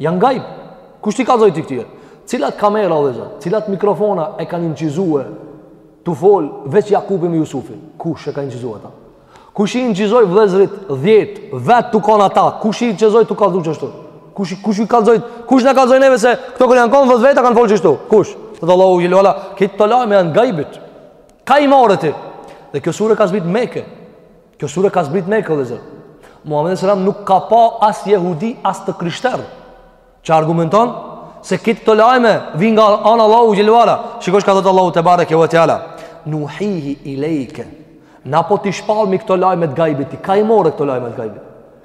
Janë gajb. Kush ti kallzoi ti këtyre? Cilat kamera o vëllezër? Cilat mikrofona e kanë inçizuar? Tu fol veç Jakubi me Jusufin. Kush e ka inçizuar ata? Kush i inçizoi vëllezërit 10 vet tu kanë ata? Kush i inçizoi tu kallzu qështu? Kush kush i kallzoi? Kush na kallzoi neve se këta kur janë kanë vetë kanë fol qështu? Kush? Tha Allahu xhelle ve ala, këto lajme janë gajbit. Ka i more ti. Dhe kjo sure ka zbrit Mekë. Kjo sure ka zbrit n'Mekë vllezër. Muhammed alejhi selam nuk ka pa as jehudi, as të krishterë. Që argumenton se kit këto lajme vinë nga ana Allahu xhele ve ala. Shiko çka thotë Allahu tebareke ve teala. Nuhihi ilejke. Na po t'i shpallmi këto lajme të gajbit. Ka i morre këto lajme të gajbit.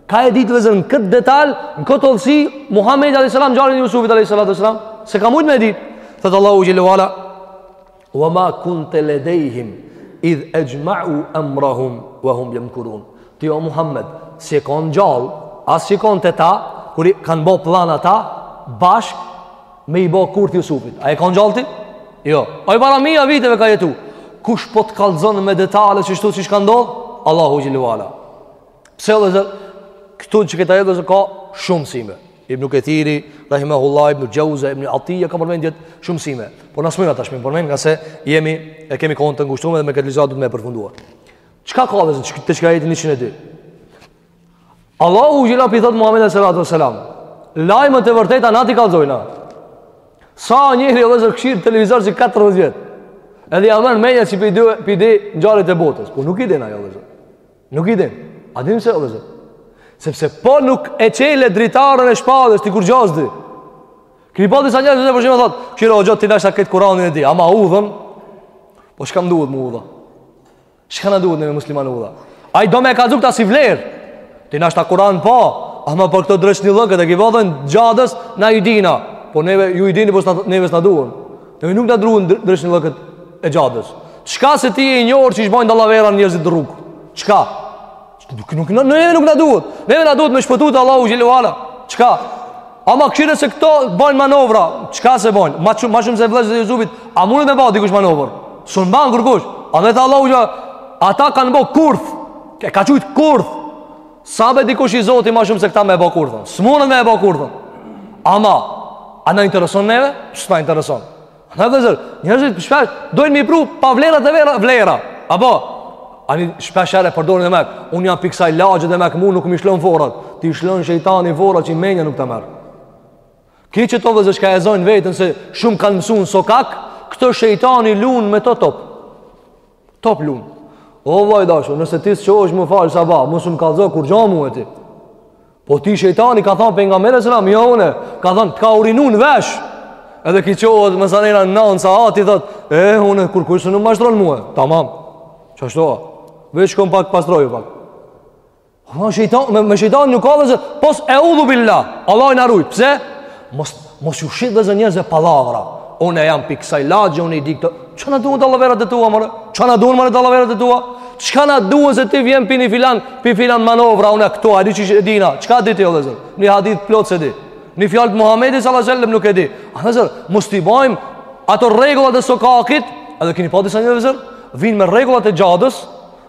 Ka e ditë vllezër në këtë detal, në këtë hollësi, Muhammed a.s. ngjarjen e Jusufit a.s. S'e ka mujtë me ditë. Thotë Allahu xhele ve ala. Wa ma kunte ledejhim idh exhma'u emrahum wa hum jemkurun. Ti o Muhammed, s'je konë gjallë, as s'je konë te ta, kur i kanë bo plan ata, bashk me i bo kurth Jusufit. A je konë gjallë ti? Jo. Ai para mija viteve ka jetu. Kush po të kallzon me detale kështu siç ka ndodhë? Allahu xhele ve ala. Pse vllezër, këtu që kët ajet vllezër ka shumë mësime. Ibn Kathiri, rahimahullah, Ibn Jauza, Ibn Atiya kanë përmend shumë mësime. Por na s'mujna tash me i përmend ngase jemi e kemi kohën të ngushtuar dhe me këtë ligjëratë duhet me përfunduar. Çka ka vllezër te ky ajeti 102. Allahu xhele p'i thot Muhammed sallallahu alaihi wasallam. Lajmet e vërteta na t'i kallzojna. Sa njeri vllezër kshir televizor që 14 vjet Edhe ia merr menja që p'i di, p'i di ngjarjet e botës Po nuk i din ai vllezër Nuk i din. A din pse vllezër? Sepse po nuk e çel dritarën e shpalljes ti kurgjo s'di. Kri po disa njerëz që për shembull thot, "Kshir o ti nashta këtë Kur'anin e di, ama udhën." Po çka duhet mu udha? Çka na duhet neve musliman udha? Ai domethënë ta si vlerë. Ti nashta Kur'an po, ama për këto dreni llokët e që bohen xhadës na i dina. Po neve ju i dini po neve s'na duhen. Neve nuk na duhen dreni llokët e xhadës. Çka se ti je i njohur qysh bajnë dalavera njërzit n'rrugë? Çka? Nuk, nuk, na neve nuk na duhet. Neve na duhet me shpëtu te Allahu xhele ve ala. Çka? Ama këshire se këto bajnë manovra. Çka se bajnë? Ma, qu, ma shumë se vllezët e Jusufit. A mundet me ba dikush manovër? S'mun ban kurkush. Ama tha Allahu xhele ve ala. Ata kanë bo kurth. Ka qujt kurth. S'ashtë be dikush i zoti ma shumë se këta me e bo kurthin S'munet me e bo kurthin Ama A na intereson neve? Që s'na intereson? Ani vllezër Njerëzit për shpesh Dojnë me i pru Pavlerat si vlera Vlera Apo Ani shpesh e përdorin edhe me Unë jam prej ksaj lagje edhe me Mu nuk m'i shllon forat T'i shllon shejtani forat që as menja nuk ta merr Këqyr këta vllezër Çka e zojnë veten se Shumë kanë mësu në sokak Këta shejtani lun me ta top Top lun. O vlla i dashur, nëse ti s'çohesh me fal sabah, mos um kallzo kurgja mue ti. Po ty shejtani ka thënë pejgamberi alejhi selam, jo unë, ka thënë të ka urinu n'vesh. Edhe ky çohet masanej në nanë sahati thot, e eh, unë kurkush nuk mashtron mua. Tamam. Qashtu â. Veshin pak pastroju pak. Me shejtan, me, me shejtan nuk ka vllezër, pos eudhu billah. Allahu na ruajt. Pse? Mos mos ju shit vllezër njerëzve pallavra. Unë jam pi kësaj lagje, unë i di këto. Çka na duan dallaverat e tua, more? Çka na duan more dallaverat e tua? Çka na duan se ti vjen pi ni filan, pi filan manovra unë këtu, a di qysh e dina? Çka di ti o vllezër? Ni hadith plot s'e di. Ni fjalë të Muhamedit sallallahu alajhi wasallam nuk e di. A vllezër, mos t'i bajmë ato rregullat e sokakit, edhe keni pa disa njerëz vllezër, vijnë me rregullat e xhadës,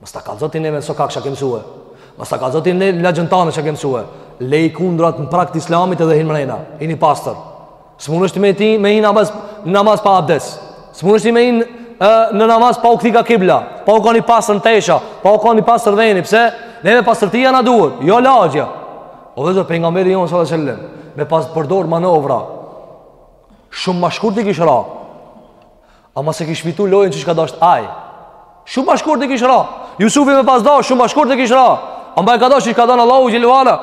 Mos ta kallxo ti neve sokak çka ke mësue. Mos ta kallxo ti në lagjen tane çka ke mësue. Lej kundrat në prag t'islamit edhe hin mrena. Hin i pastër. S'munesh ti me hi n'namaz, namaz pa abdes. S'munesh ti me hi në namaz pa u kthy ka kibla, pa u kon i pastër në tesha, pa u kon i pastër veni, pse? Neve pastërtia na duhet, jo lagja. O vllezër, pengamberi jonë, sallat sëllem, me pas përdor manovra, shumë ma shkurt i kish ra, Ama s'e kish fitu lojën qysh ka dasht aj Shumë ma shkurt i kish ra Jusufit me pas dasht shumë ma shkurt i kish ra Ama e ka dasht qysh ka da Allahu xhelle ve ala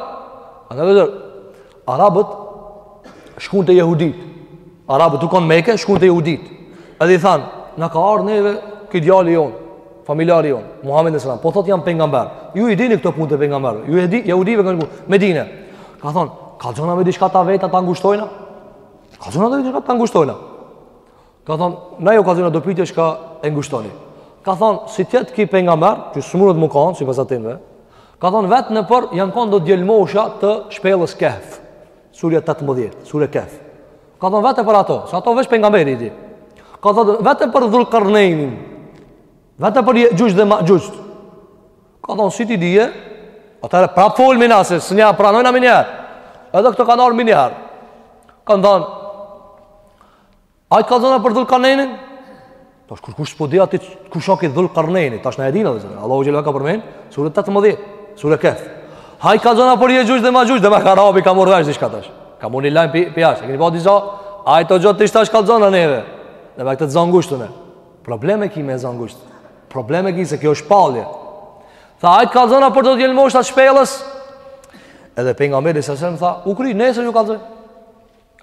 A vllezër Arabët Shkun te jehudit Arabët tu kon n'Meke shkun te jehudit Edhe i than Na ka ardhë neve ky djali jonë Familjari jonë Muhammed alejhi selam Po thot jam pengamber Ju i dini këto punë të pengamber Ju e di jehudive kënë punë Medine Ka thonë Kallxona me diçka ta veta ta ngushtojna Kallxona me diçka ta ngushtojna Ka thonë, na ju kallxojna do pytje çka e ngushtoni. Ka thonë, si t'jetë ky pengamber, që s'munet me kanë, sipas atynve, ka thonë, vetne për janë kanë do djelmosha të shpellës kehf, surja 18, surja kehf. Ka thonë, vetne për ato, se ato veç pengamberi i di. Ka thonë, vetne për Dhulkarnejnin, vetne për Jexhuxh dhe Mexhuxh. Ka thonë, si t'i dije, atëherë prapë folim na se s'e pranojna menjëherë. Edhe këto kanë ardhë menjëherë. Ka thonë, Hajt kallxona për Dhulkarnejnin? Tash kërkush s'po di atë kush asht ky Dhulkarnejni, tash na e dina vllezër. Allahu xhelle ka përmen, suren tetëmbëdhjetë, suren kehf. Hajt kallxona për Jexhuxh dhe Mexhuxh, dhe me karabi ka marrë vesh diçka tash. Ka marrë një lajm për pi ashtë, e keni pa disa, hajt hoxhë tash tash kallxona neve. Dhe me këtë të za ngusht ne. Probleme ki me za ngusht. Probleme ki se kjo është palje. Tha, hajt kallxona për do djelmosha të shpellës? Edhe pengamberi alejhi selam tha, u kry, nesër ju kallxoj.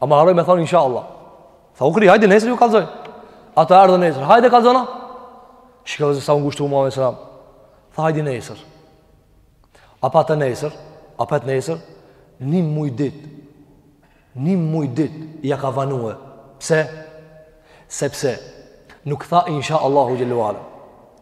Ama harroi me thonë insha Allah Tha u kry, hajde nesër ju kallxoj Ata erdhën nesër, hajde kallxona Shikoje sa u ngushtu Muhamedi alejhi selam Tha hajde nesër Apet nesër Apet nesër Një muj dit Një muj dit Ja ka vonue Pse? Sepse Nuk tha insha Allahu xhelle ve ala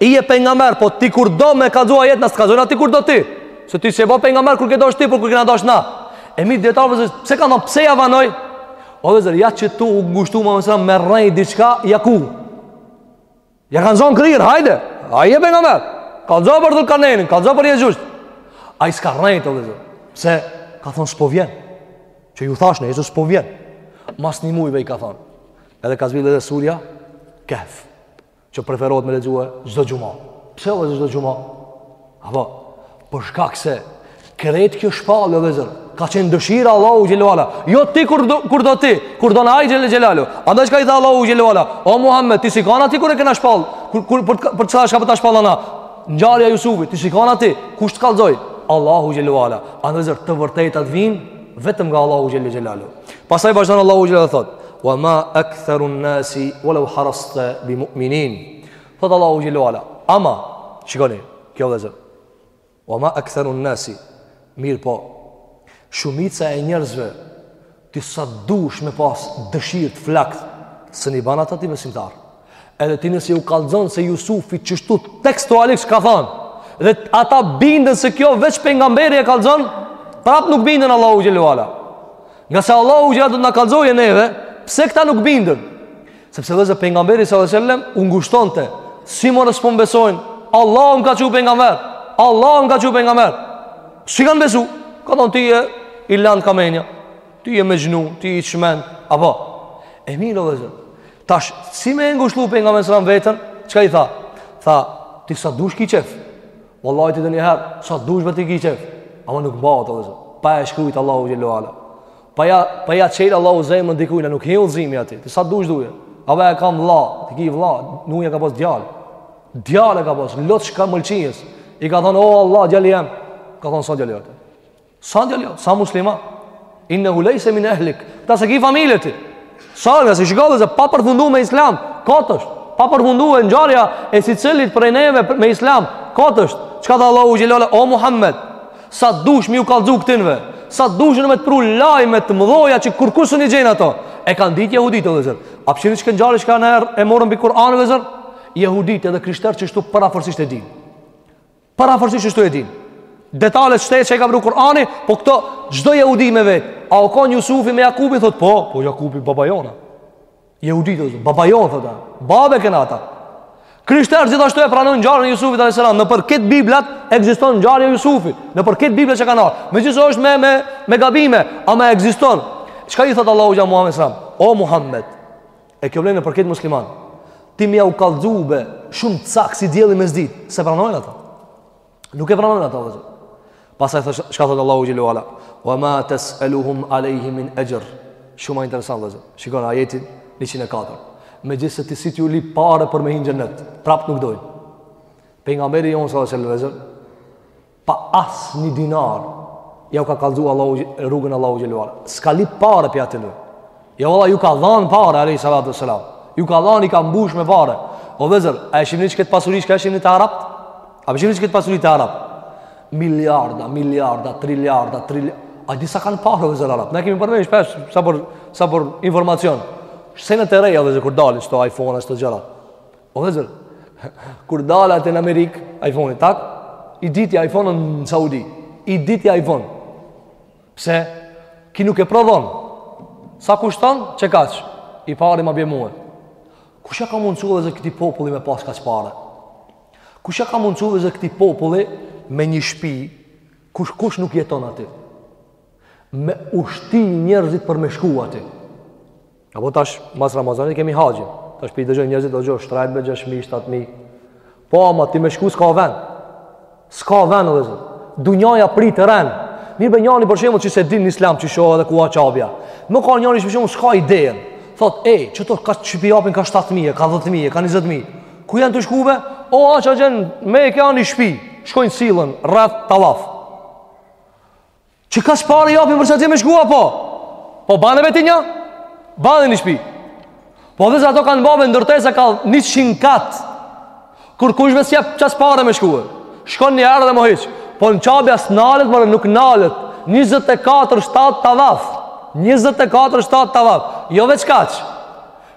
I je pejgamber, po ti kur do me kallzu ajet na s'kallzojm ty kur do ti. Se ti s'je bo pejgamber kur ke dasht ti, por kur kena dasht na. E ni dijetar vllezër, pse ka thon pse ja vonoi? O vllezër, ja që tu u ngushtu më sa me rrejt diçka ja ku. Ja kanë zon krir, hajde. A je pejgamber? Kallzo për Dhulkarnejnin, kallzo për Jexhuxh. Ai s'ka rrejt o vllezër. Pse ka thon s'po vjen. Që ju thashë nesër, s'po vjen. Mas një mujve i ka thon. Edhe ka zbrit edhe surja Kehf. që preferohet me lexue çdo xhuma. Pse o vllezër çdo xhuma? Apo për shkak se krejt kjo shpallje o vllezër, ka qenë dëshirë e Allahut xhel-le ve ala. Jo ti kur do, kur do ti, kur don Ai xhel-le xhelaluhu. Andaj çka i tha Allahu xhel-le ve ala: O Muhammed, ti s'je kanë aty kur e kena shpallë? Kur kur për për qeta çka po ta shpallim na, Ngjarja e Jusufit, ti s'je kanë aty. Kush të kallzoi? Allahu xhel-le ve ala. Andaj vllezër të vërtetat vijnë vetëm nga Allahu xhel-le xhelaluhu. Pastaj vazhdon Allahu xhel-le ve ala thot: "Wa ma aktharu an-nasi walau harasta bi mu'minin." Thot Allahu xhel-le ve ala. Ama, shikoni, kjo vllezër. Wa ma aktharu an-nasi mirëpo shumica e njerëzve ti sa dush me pas dëshirë të flakt s'i ban ata ti besimtar. Edhe ti nëse ju kallxon se Jusufi qishtu tekstualisht ka thanë, dhe ata bindën se kjo veç pejgamberi e kallxon, prap nuk bindën Allahu xhel-le ve ala. Nga se Allahu xhel-le ve ala do të na kallxojë neve, pse këta nuk bindën? Sepse vllezër pejgamberi sallallahu alajhi wasallam u ngushtonte, si more s'po m'besojnë, Allahu më ka çu pejgamber. Allahu më ka çu pejgamber. Si kanë besu? Ka thonë ti je i lan ka menja, ti je mexhnun, ti je i çmen, apo e mirë vllezër. Tash, si me e ngushllu pejgamberi s.a.s. veten, çka i tha? Tha, ti sa dush ki qef, vallahi ti edhe një herë, sa dush bë ti ki qef, ama nuk bahet o vllezër, pa e shkrujt Allahu xhel-le ve ala, pa ja, pa ja çel Allahu zemrën dikujna, nuk hin udhëzimi aty, ti sa dush duje, a e kam vlla, ti ki vlla, Nuhi e ka pas djalë, djalë e ka pas, loçka e mëlçisë, i ka thonë, o Allah, djali jem, ka thonë, s'a djali jot, S'a djali, s'a musliman. Innehu laysa min ahlik. Tha s'e ki familje ti. Sa nga si shikove se pa përfundu me islam, kot është, pa përfundu ngjarja e secilit prej neve me islam, kot është, çka tha Allahu xhel-le ve ala, o Muhammed, sa dush me ju kallzu këtynve, sa dush ne me të pru lajme të mëdhaja që kurkun s'i gjen ato, e kanë ditë jehudit o vllezër, a po shihni qe këtë ngjarje që ka në erë e morëm prej Kur'anit vllezër, jehudit edhe krishterët qishtu përafërsisht e dinë. Parafërsisht qishtu e din Detalet është që i ka pru Kurani Po këto çdo jehudi me vet A o kan Jusufi me Jakubi Thot po, po Jakubi baba jona Jehudit vllezër, baba jona thot Babë e kena ata Krishterët gjithashtu e pranojnë ngjarjen e Jusufit a.s. Nëpër këto biblat egziston ngjarja e Jusufit Nëpër këto biblat që kanë Megjithëse është me, me, me gabime Ama egziston Çka i thot Allahu xhel-le ve ala Muhammedit s.a.s. O Muhammed E kjo vlen për këtë musliman. Ti me jau kallxu be shumë cak si dielli mes ditë, s'e pranojnë ata. Nuk e pranojnë ata vllezër. Pastaj thosh çka thot Allahu xhele ve ala. Wa ma tasaluhum alayhi min ajr. Shumë interesant vllezër. Shikoni ajetin 104. Me gjithë se ti s'je t'ju lip pare për me hinë xhennet Prap nuk dojnë Pejgamberi jonë salallahu alejhi ve selem vllezër pa asnjë dinar ja u ka kallxu Allahu rrugën Allahu xhele ve ala s'ka lip pare prej atyne jo valla ju ka dhan pare alejhi salatu ve selam ju ka dhan i ka mbush me pare o vllezër a e shihni qet pasuri çka shihni te arabt a e shihni qet pasuri te arabt miliarda miliarda triliarda tril a di sa kanë pare vllezër arabt ne kemi përmend shpesh sa për sa për informacion senet e reja vllezër kur dalin çto iPhone ashtu gjëra O vllezër, kur dal atje në Amerikë, iPhone-i tak, i diti iPhone në Saudi, i diti iPhone. Pse, ki nuk e prodhon, sa kushton, qe kaq, i pari ma bje mu. Kush ja ka mundësu vllezër këti populli me pas kaq pare? Kush ja ka mundësu vllezër këti populli me një shpi, kush, kush nuk jeton aty? Me i shti njerëzit për me shku aty. Apo tash mas Ramazanit kemi haxhin. Tash pi dëgjoj njerëzit dëgjoj shtrejt me 6000, 7000. Po ama ti me shku s'ka vend. S'ka vend vllezër. Dunjaja prit ren. Mirëpo njani për shembull që s'e din Islamin çish o edhe ku a Çabja. Meka, njani për shembull s'ka ide. Thot, "Ej, çto ka çi pi japin ka 7000, ka 10000, ka 20000. Ku janë tu shku be? O, atje gjen Meka një shpi, shkojnë sillen rreth, tavaf. Që kaq pare japin për çatje me shku apo? Po bane edhe ti një? Bane një shpi. Po vllezër ato kanë ba be ndërtesa ka 100 kat. Kurkush be s'jep çaq pare me shkuar. Shkon një herë dhe më hiç. Po në Çabja s'nalet, more nuk nalet. 24 7 tavaf. 24 7 tavaf. Jo veç kaq.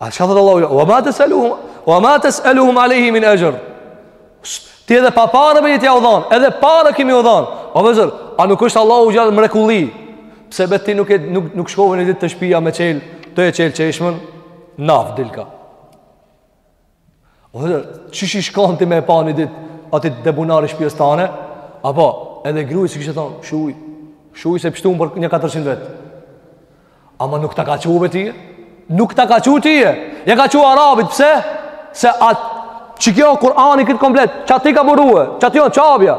A çka thot Allahu xhele? Wa ma tasaluhum, wa ma tasaluhum alayhi min ajr. Ti edhe pa pare me jau dhanë, edhe pare kemi u dhanë. O vllezër, a nuk është Allahu xhele mrekulli? Pse be ti nuk, e, nuk, nuk shkove një ditë te shpia me qelë, ta e qelë çeshmen? Naftë, dilka. Ose çish ish kan ti me pa një ditë ati te bunari i shtëpisë tane? Apo edhe grujs s'i kishe thon, shuj, shuj se pshtum për një 400 vet. Ama nuk ta ka çu be ti? Nuk ta ka çu ti? Ja ka çu arabit, pse? Se at çi kjo Kur'ani krejt komplet, çati ka burua, çati o Çabja.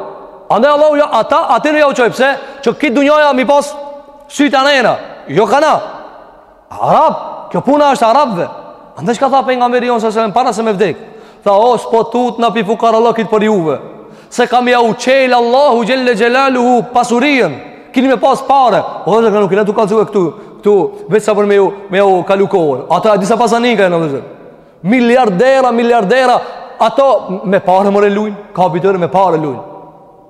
Andaj Allahu ja ata atine jau çoj pse? Që krejt dunjaja m'i pas sytë anena. Jo kana. Arab, kjo puna është arabëve. Andaj çka tha pejgamberi jon alejhi selam para se me vdek. Tha o s'po tutna pi fukarallokit për juve. Se ka me jau çel Allahu xhelle xhelaluhu pasurinë. Kini me pas pare. O vllezër nuk jena tu kallxue këtu, këtu veç sa për me ju, me ju kalu kohën. Ata a di sa pasanika janë vllezër. Miliardera, miliardera, ato me pare more lujnë, kapitën me pare lujnë.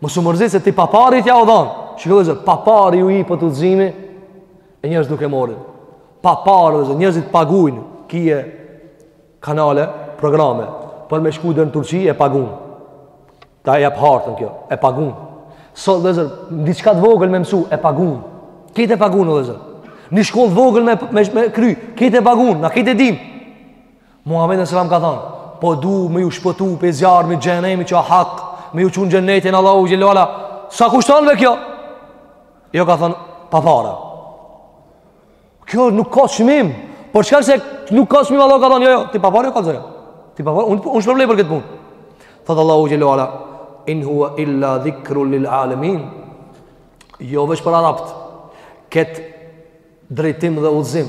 Mos u mërzit se ti pa pare t'jau dhon. Shiko vllezër, pa pare ju ipet udhëzimi e njerëzit nuk e morrin. Pa pare vllezër, njerëzit pagujnë kije kanale, programe për me shku deri në Turqi e pagun. Ta jap hartën kjo, e pagun. Sot vllezër, një diçka të vogël me mësu, e pagun. Këtë e pagun, vllezër. Një shkollë të vogël me, me, me kry, këtë e pagun, na këtë e dim. Muhamedi sallallahu alaihi wasallam ka thënë, po du me ju shpëtu pi zjarrmit xhehenemit që a hak, me ju çu n'xhenetin Allahut xhelle ve ala. Sa kushton be kjo? Jo ka thënë, pa para. Kjo nuk ka çmim. Për shkak se nuk ka çmim Allahu ka thënë, jo, jo, ti pa para ka thënë. Ti pa para, unë t'shpërblej për këtë punë. Thot Allahu xhelle ve ala, in huwa illa dhikrun lil alamin. Jo veç për arabt. Kët drejtim dhe udhëzim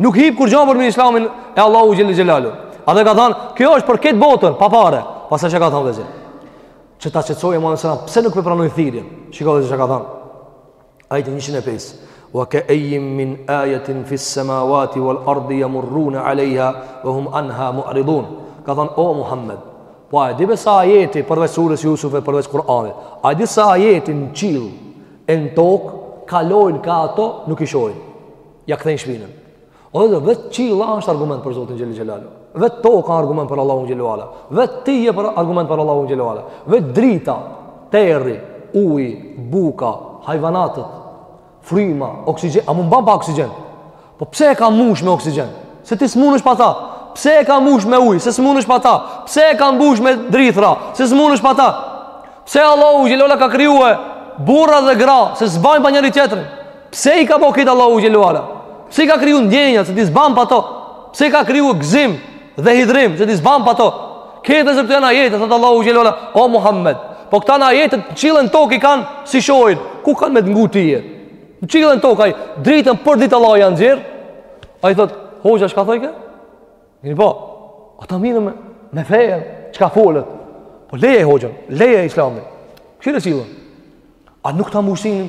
Nuk hip kurgja përmi islamin e Allahut xhelle xhelaluhu. Atëherë ka thonë, kjo është për krejt botën, pa pare. Pastaj çka ka thonë vllezër. Që ta qetësojë Muhamedin, pse nuk po pranojnë thirrjen? Shiko vllezër çka ka thonë. Ajeti 105. Wa ke ejim min ajetin fis semavati wal ardi jemurrune alejha ve hum anha muridun. Ka thonë, o Muhammed, po a di be sa ajete përveç surës Jusuf e përveç Kur'anit, a di sa ajete në qill e në tokë, kalojnë ka ato, nuk i shohin. Ia kthejnë shpinën. O vllezër vetë qilla është argument për Zotin xhelle xhelaluhu. Vetë toka argument për Allahun xhelle ve ala. Vetë ti je argument për Allahun xhelle ve ala. Vetë drita, terri, uji, buka, hajvanatët, fryma, oksigjeni. A mund ban pa oksigjen? Po pse e ka mbush me oksigjen? Se ti s'munesh pa ta. Pse e ka mbush me uj? Se s'munesh pa ta. Pse e ka mbush me drithra? Se s'munesh pa ta. Pse Allahu xhelle ve ala ka krijue burra dhe gra? Se s'bajnë pa njëri tjetrin. Pse i ka bo këto Allahu xhelle ve ala? Pse i ka kriju ndjenjat se ti s'ban pa to? Pse i ka kriju gzim dhe hidhërim se ti s'ban pa to? Këto vllezër ajetet, thotë Allahu xhelle ve ala, o Muhammed, po këta ajetet n'qill e n'tokë i kanë s'i shohin, ku kanë me t'ngu ty? Në qill e n'tokë, aj, dritën për ditë Allahu jau nxjerr, ai thotë, hoxha çka thojke? Një po, ata mirë me, me fenë, çka folet? Po leje hoxhën, leje islamin, kshyre qillën, a nuk ta mbush synin?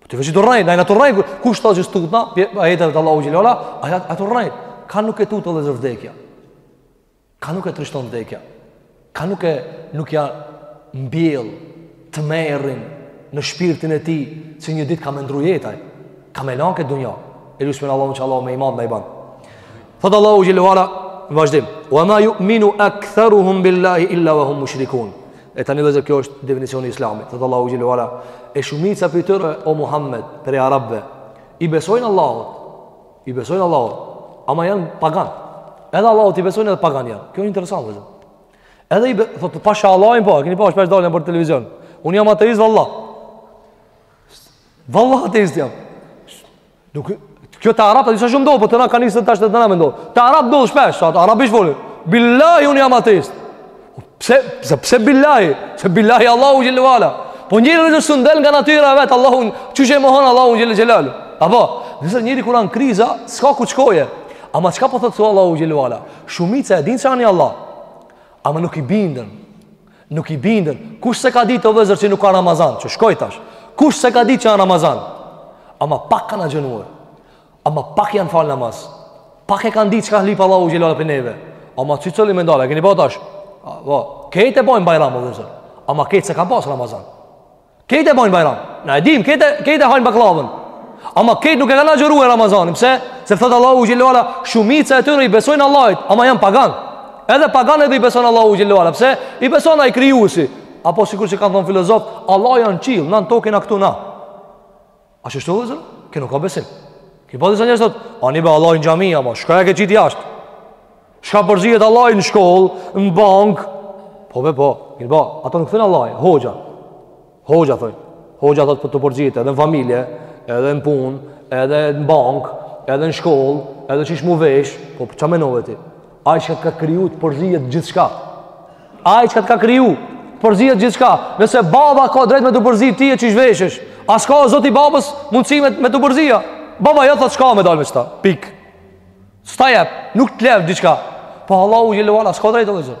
Po ti vëzhdo rrejt, ai na t'rrejt, kush thotë që s'tutna, ajetet e Allahu xhelala, ai t'rrejt. Ka nuk e tut edhe vdekja. Ka nuk e trishton vdekja. Ka nuk e nuk ja mbjell tmerrin në shpirtin e tij që një ditë ka me ndrru jetë ai. Ka me lanë këtë dunja. E lusim Allahun që Allahu me iman na ban. Thot Allahu xhelala n'vazhdim. Wa ma yu'minu aktharuhum billahi illa wa hum mushrikun. E tani vllezër kjo është definicioni i Islamit. Thot Allahu xhelalu ala, e shumica prej tyre o Muhammed, prej arabëve, i besojnë Allahut. I besojnë Allahut, ama janë pagan. Edhe Allahut i besojnë edhe pagan janë. Kjo është interesant vllezër. Edhe i be, thot pasha Allahin po e keni pa si dalin nëpër televizion. Un jam ateist vallah. Vallah ateist jam. Nuk kjo te arabët, disa shumë ndodh, po te na ka nisë tash te na me ndodh. Te arabët ndodh shpesh, se ata arabisht folin. Billahi unë jam ateist. Pse, pse, pse billahi? Pse billahi Allahu xhelalu ala? Po njeri vllezër s'un del nga natyra e vet, Allahu, që e mohon Allahu xhelalu xhelalu. Apo, nëse njeri kur an kriza, s'ka ku shkoje. Ama çka po thotë Allahu xhelalu ala? Shumica e dinë se ani Allah. Ama nuk i binden. Nuk i binden. Kush s'e ka ditë o vllezër që u ka Ramazan, që shkoi tash. Kush s'e ka ditë që an Ramazan? Ama pak kanë agjënu. Ama pak janë falë namaz. Pak e kanë ditë çka lyp Allahu xhelala prej neve. Ama që cëllim e ndale, e keni pa tash? Kejt e bojnë bajram o vllezër. Ama kejt s'e kanë pasë Ramazan. Kejt e bojnë bajram Na e dim, kejt, kejt e hajnë bakllavën Ama kejt nuk e kanë agjëru Ramazanin Pse? Se thot Allahu xhelalu ala Shumica e tyre i besojnë Allahit Ama janë pagan Edhe pagan edhe i besojnë Allahu xhelalu ala Pse? I besojnë ai krijuesi Apo sikur që kanë thonë filozof Allahi an n'qiell, na n'tokën a këtu na A qeshtu vllezër? Kë nuk ka besim. Kë po disa njerëz thot, ani be Allahi në xhami, ama, shka e ke qitë jashtë? Shka përzihet Allahi në shkollë, në bankë? Po be, po, mirë ba, ata nuk thojnë Allahi, hoxha. Hoxha, thojnë. Hoxha thot po të përzihet edhe në familje, edhe në punë, edhe në bankë, edhe në shkollë, edhe qysh m'u veshë, po çka menove ti? Ai që t'ka kriju të përzihet gjithçka. Ai që t'ka kriju të përzihet gjithçka. Nëse baba ka drejt me t'u përzi ty qysh veshesh. A s'ka zoti i babës mundësi me, me t'u përzi a? Baba jo thot s'ka me dalë me qita. Pikë. S'ta jep, nuk të le diçka. Po Allahu xhele ve ala s'ka drejt vllezër.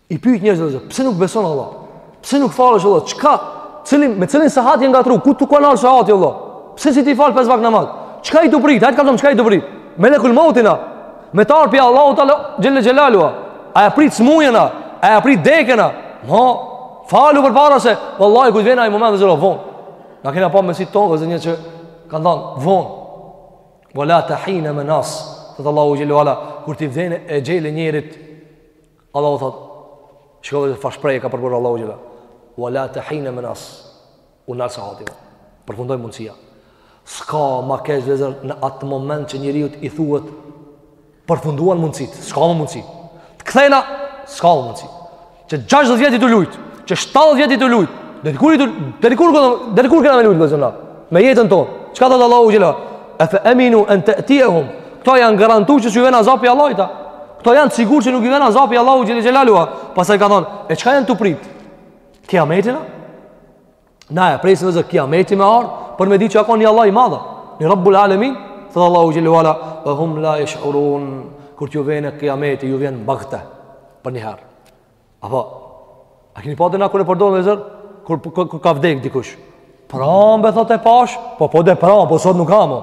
I pyet njerëzit atë, pse nuk beson Allah? Pse nuk falesh Allah? Çka? Cili me cilin sahat je ngatërru? Ku t'u ka nal sahati Allah? Pse s'je tu i fal pesë vakt namaz? Çka je tu prit? Hajt kallxom çka je tu prit? Melekul mautin a. Me t'ardh pi Allahut xhel xelalu. A e pret smujen a? A e pret dekën a? Mo, falu përpara se vallahi kur t'vjen ai moment vllezër von. Na kena pa me sy ton ose një që ka thon von. Wala tahina manas. Thot Allahu xhel wala kur t'i vjen exheli njerit Allahu thot, shiko se çfarë shprehje ka përdorë Allahu xhela. Wa lata hina manas. U nal sahati. Përfundoi mundësia. S'ka më keq vllezër në atë moment që njeriut i thuhet përfunduan mundësit. S'ka më mundësi. Të kthena, s'ka më mundësi. Qe 60 vjet je tu lujt, qe 70 vjet je tu lujt. Deri kur i të deri kur deri kur kena me lujt vllezër na. Me jetën tonë. Çka thot Allahu xhela? Afa aminu an ta'tiyahum. Kto janë garantu që s'ju vjen azapi Allahut. Këto janë të sigurt që nuk ju vjen azapi Allahu xhel xelalu. Pastaj ka thonë, e çka janë tu prit? Kiametin? Na e presim vllezër kiameti me ardh, por me di që ka një Allah i madh. Një Rabbul Alamin, thot Allahu xhel wala, wa hum la yashurun. Kur t'ju vjen kiameti, ju vjen bagta. Përnjëherë. Apo, a keni pa dhe na kur e përdorim vllezër? Kur, kur, kur ka vdek dikush? Pramë be, thot e pash, po po de pramë be, po sot nuk a mo.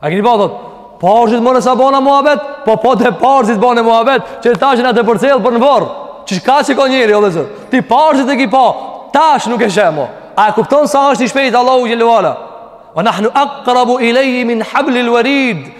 A keni pa, thot, parzit more sa bona muhabet, po po de parzit bona muhabet, qe tash jena te përcjell për në vorr. Çka, çka o njeri, o vllezër? Ti parzit e ki pa, tash nuk e sheh mo. A e kupton sa është i shpejt Allahu xhelle ve ala? Wa nahnu akrabu ilejhi min hablil verid,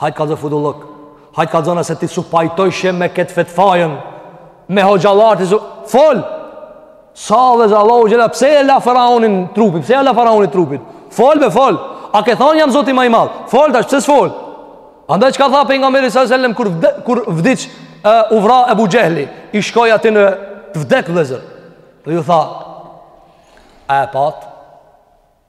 Hajt kallzo fudullëk Hajt kallzona se ti s'u pajtojshe me ketë fetfajën Me hoxhallarët su... Fol! Sa vllezër Allahu xhela Pse e la faraonin trupit Pse e la faraonin trupit Fol be fol A ke thonë jam zoti ma i madh Fol tash pse s'fol Andaj çka tha Pejgamberi sa sellem Kur, vde, kur vdic uh, u vra Ebu Xhehli I shkoi aty në të vdek vllezër Dhe ju tha A e pat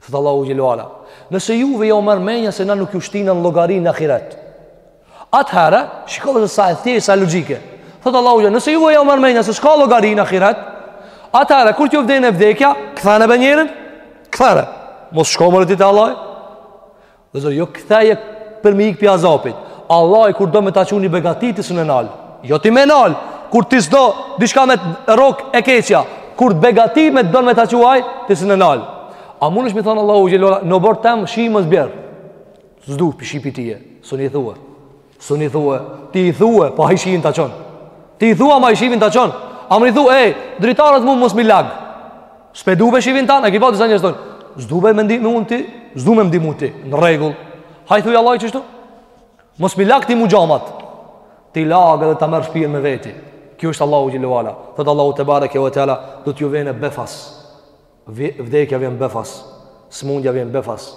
Thot Allahu xhelalu ala, Nëse juve jau merr menja se na nuk ju shtina në llogari në ahiret. Atëherë, shikoni se sa e thjeshtë sa logjike. Thot Allahu xhelalu, nëse juve jau merr menja se s'ka llogari në ahiret, atëherë kur t'ju vjen vdekja, kthene be njerin, kthene. Mos shko more ti te Allahu. Vllezër, jo ktheje për me ik pi azapit. Allahi kur do me ta që një begatit i së në nalë. Jo ti me nal, kur ti s'do, diçka me të rrok e keqja. Kur të begati me të do me ta çu aj, ti s'un e nal. A mundesh me i thonë Allahu xhelle ve ala, në oborr tem, shi mos bjer. S'du, pi shi pi teje, s'un i thue. S'un i thue, ti i thue, po ai shiun ta çon. Ti i thua ama ai shiun ta çon. A mun i thua, ej, dritaret mu mos m'i lag. S'pe du be shiun tan, e ke pa disa njerëz thon. S'du be me ndihmu ti, s'du me ndihmu ti. Në rregull. Hajt thuaj Allahit qeshtu. Mos m'i lag ti mu xhamat. T'i lag edhe ta merr shtëpinë me veti. Ky është Allahu xhelalu ala. Thot Allahu tebareke ve teala, do t'ju vjen befas. Vdekja vjen befas. Smundja vjen befas.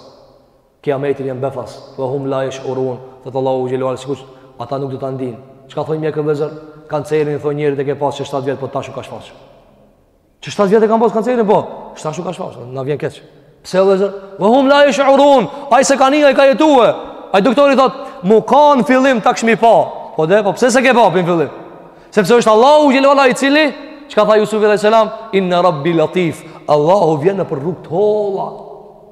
Kiameti vjen befas, wa hum la yash'urun, thot Allahu xhel-le ue ala sikur ata nuk do ta ndin. Çka thonë mjekët vllezër? Kancerin i thonë njerit e ke pas që 7 vjet po tash u ka shfaq. Që 7 vjet e kam pas kancerin po, tash u ka shfaq, na vjen keq. Pse vllezër? Wa hum la yash'urun, ai s'e ka ni, ai ka jetue. Ai doktori thot, "M'u kanë n'fillim ta kishim pa." Po dhe, po pse s'e ke pa në fillim? Sepse është Allahu xhel-le ue ala i cili Çka tha Jusufi alejhi selam? Inna rabbi latif. Allahu vjen nëpër rrugë të holla.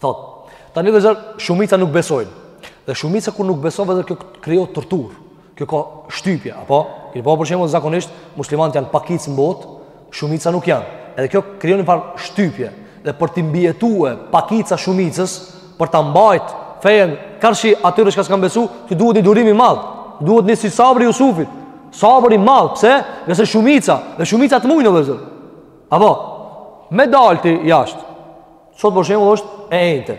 Thot, tani vllezër, shumica nuk besojnë. Dhe shumica kur nuk beson vllezër kjo krijon torturë. Kjo ka shtypje, apo? Keni pa për shembull zakonisht muslimanët janë pakicë në botë, shumica nuk janë. Edhe kjo krijon një farë shtypje dhe për t'i mbijetue pakica shumicës, për ta mbajt fejen karshi atyre që s'kanë besu, ti duhet një durim i madh. Duhet një si sabër i Jusufit. Sabër i madh, pse? Nëse shumica, dhe shumica të mujnë vllezër. Apo, me dal ti jashtë, Sot për shembull është e enjte.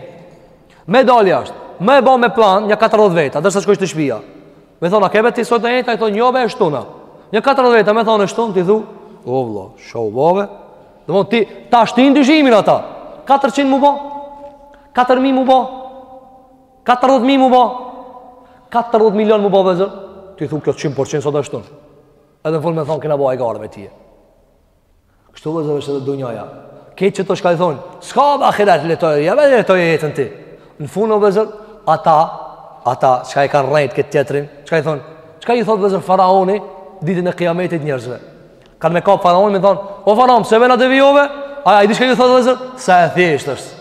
Me dal jashtë. Me e ba me plan një 40 veta, derisa shkoj te shtëpia. Me thon a ke vetë sot e enjte, ai thon jo be e shtuna. Një 40 veta me thon e shtunë, ti thu, o vlla, çka u bo be. Do të ti ta shtin dyshimin ata. 400 m'u bo. 4000 m'u bo. 40000 m'u bo. 40 milion m'u bo vllezër. Ti thu kjo 100% sot e shtunë. Edhe n'fund me thon kena bo hajgare me ti. Kështu vllezër është edhe dunjaja. Këtë që të çka i thonë, s'ka më ahiret, jetoje, ja me jetoje jetën ti. Në fund o vllezër, ata, ata, çka i kanë rrejt këtë tjetrin, çka i thonë, çka i thotë vllezër faraoni, ditën e kiametit njerëzve. Kanë me kap faraonin, me thonë, o faraon, pse be na devijove, a, a i di çka ju thotë vllezër, sa e thjeshtë është.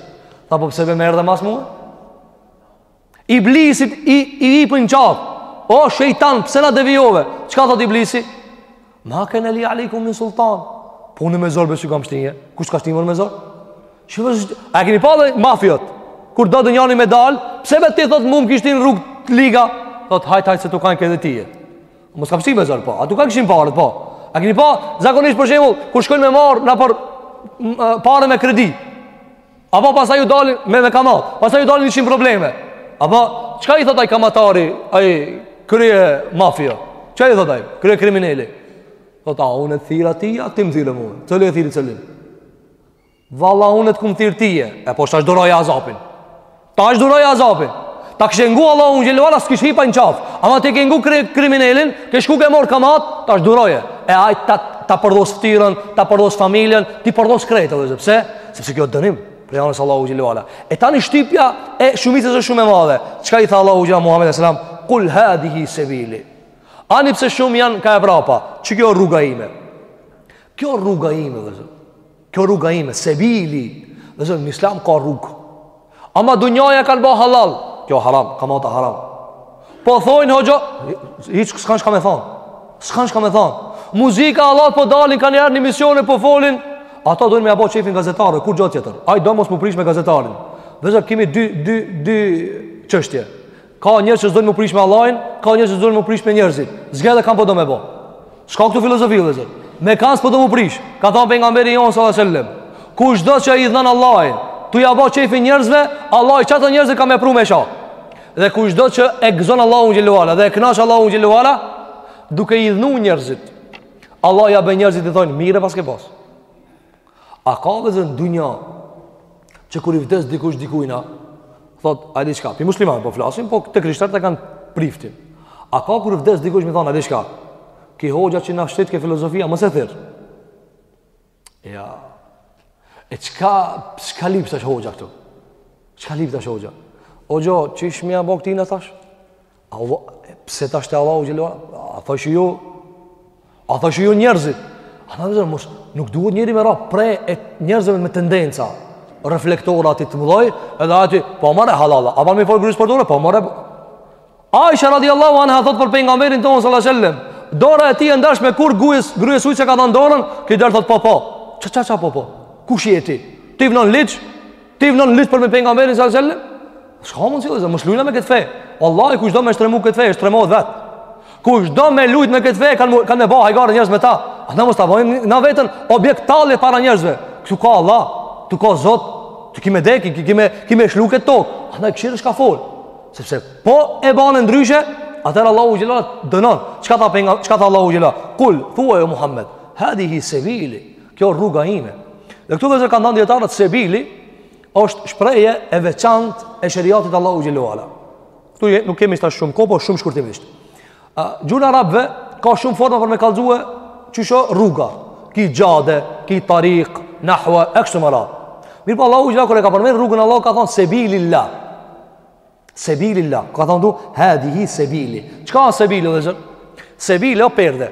Tha po pse be m'erdhe mas mua, Iblisit i, i hipin n'qafë. O, shejtan, pse na devijove? Çka thot iblisi? Ma kane li alejkum min sultan. Po unë me zor be s'u kam shti. Kush ka shti me zor? Që vëzë shtinje? A e keni pa dhe mafiot? Kur do dhe njani me dalë, pse be ti thot mu m'ki shti n'rrugë të liga? Thot, hajt, hajt, se t'u ka kandë tyje. Mos t'kam shti me zor, po. A t'u kandshin paret, po. A keni pa, zakonisht për shembull, kur shkojnë me marr, na për pare me kredi. Apo pasaj ju dalin me me kamat Pasaj ju dalin niqin probleme Apo çka i thot ai kamatari Ai krye mafia Çka i thot ai krye krimineli Thot a unë t'thirra ty A ti më thirre mu Cili e thirri cilin Valla unë të kom thirr tyje E po tash duroje azabin Tash duroje azabin Ta kishe ngu Allahun xhel-le ue ala S'të kish hip ai në qafë Ama ti e ke ngu kri, kriminelin Ke shku ke marr kamat Tash duroje E ai ta, ta përdhos fytyrën Ta përdhos familjen T'i përdhos krejt Pse? Sepse kjo dënim prej anës së Allahut xhel-le ue ala. E tani shtypja e shumicës osht shumë e madhe. Çka i tha Allahu xhel-le Muhammedit alejhi selam? Kul hadhihi sebili. Ani pse shumë janë kah e prapa. Që kjo rruga ime? Kjo rruga ime, vllezër. Kjo rruga ime, sebili. Vllezër, në islam ka rrugë. Ama dunjaja kanë ba hallall Kjo haram, kamata haram Po thojnë hoxha Hiq s'kanë çka me thanë S'kanë çka me thanë Muzika hallall po dalin kanjëherë në emisione po folin Ata dojnë me ja ba qefin gazetarëve Kurgja tjetër Ai do mos m'u prish me gazetarin Vëllezër kimi dy, dy, dy çështje Ka njerëz që s'dojnë m'u prish me Allahin, ka njerëz që s'dojnë m'u prish me njerëzit. Zgjedhe kan po do me bë. S'ka këtu filozofi vëllezër. Me kan s'po do m'u prish. Ka thënë pejgamberi jon sallallahu alajhi wasallam. Kushdo që idhnon Allahin, tu ja bë qefin njerëzve, Allahu qato njerëz ka me pru me sha. Dhe kushdo që e gëzon Allahun xhele ue ala dhe e kënaq Allahun xhele ue ala duke idhnu njerëzit. Allahi ja bën njerëzit i thonë mirë paske pas. A ka vëllezër në dunja që kur i vdes dikush dikujna, thot, a di çka, për musliman po flasim, po të krishtartë kanë priftin. A ka kur i vdes dikush me thanë, a di çka, ky hoxha që na shti ke filozofia, mos e thirr. Ja, e çka, çka lyp tash hoxha këtu? Çka lyp tash hoxha? Hoxho, qysh me ja bo këtina tash? Allah, pse ta shte Allahu xhele A thoi që ju A thoi që ju njerëzit A thoi që mos, nuk duhet njeri me ra pre e njerëzve me tendenca Reflektor ati të mëdoj Edhe aty, po more hallall A ban me i folë grusë për dore, po more Aisha radiallahu anha thot për pejgamberin tonë sallallahu alaihi wasallam, dora e tij e ndershme kurrë grues huj s'ia ka dhënë dorën, ky del thot po po. Ç'a ç'a ç'a po po. Kush je ti? Ti vnon ligj? Ti vnon ligj përmbi pejgamberin sallallahu alajhi wasallam? S'ka mundësi, mos lujni me këtë fe vallahi kush do me shtremu këtë fe, shtremohet vetë Kush do me lujt me këtë fe, kanë kan me ba hajgare njerëz me ta Ani mos ta bojmë na veten objekt tallje para njerzve Këtu ka Allah, këtu ka Zot, këtu ki me dek, ki me, ki me lshu këtë tokë Ani kqyr çka fol Sepse po e bane ndryshe, atëherë Allahu xhele t'dënon Çka tha, pejga, çka tha Allahu xhele? Kul, thuaj o Muhammed, hadhihi sebili Kjo rruga ime. Dhe këtu vëllezër kanë thënë dijetarët sebili është shprehje e veçantë e sheriatit Allahut xhele ue ala. Këtu je, nuk kemi tash shumë kohë, po shumë shkurtimisht. Gjuhën e arabve ka shumë forma për me kallzue çka asht rruga. Ki xhade, ki tarik, nahua, e kështu me radhë. Mirëpo Allahu xhele ue ala kur e ka përmend rrugën e Allahut ka thënë sebililah. Sebililah. Ka thënë këtu, hedhihi sebili. Çka sebili vëllezër? Sebili o perde.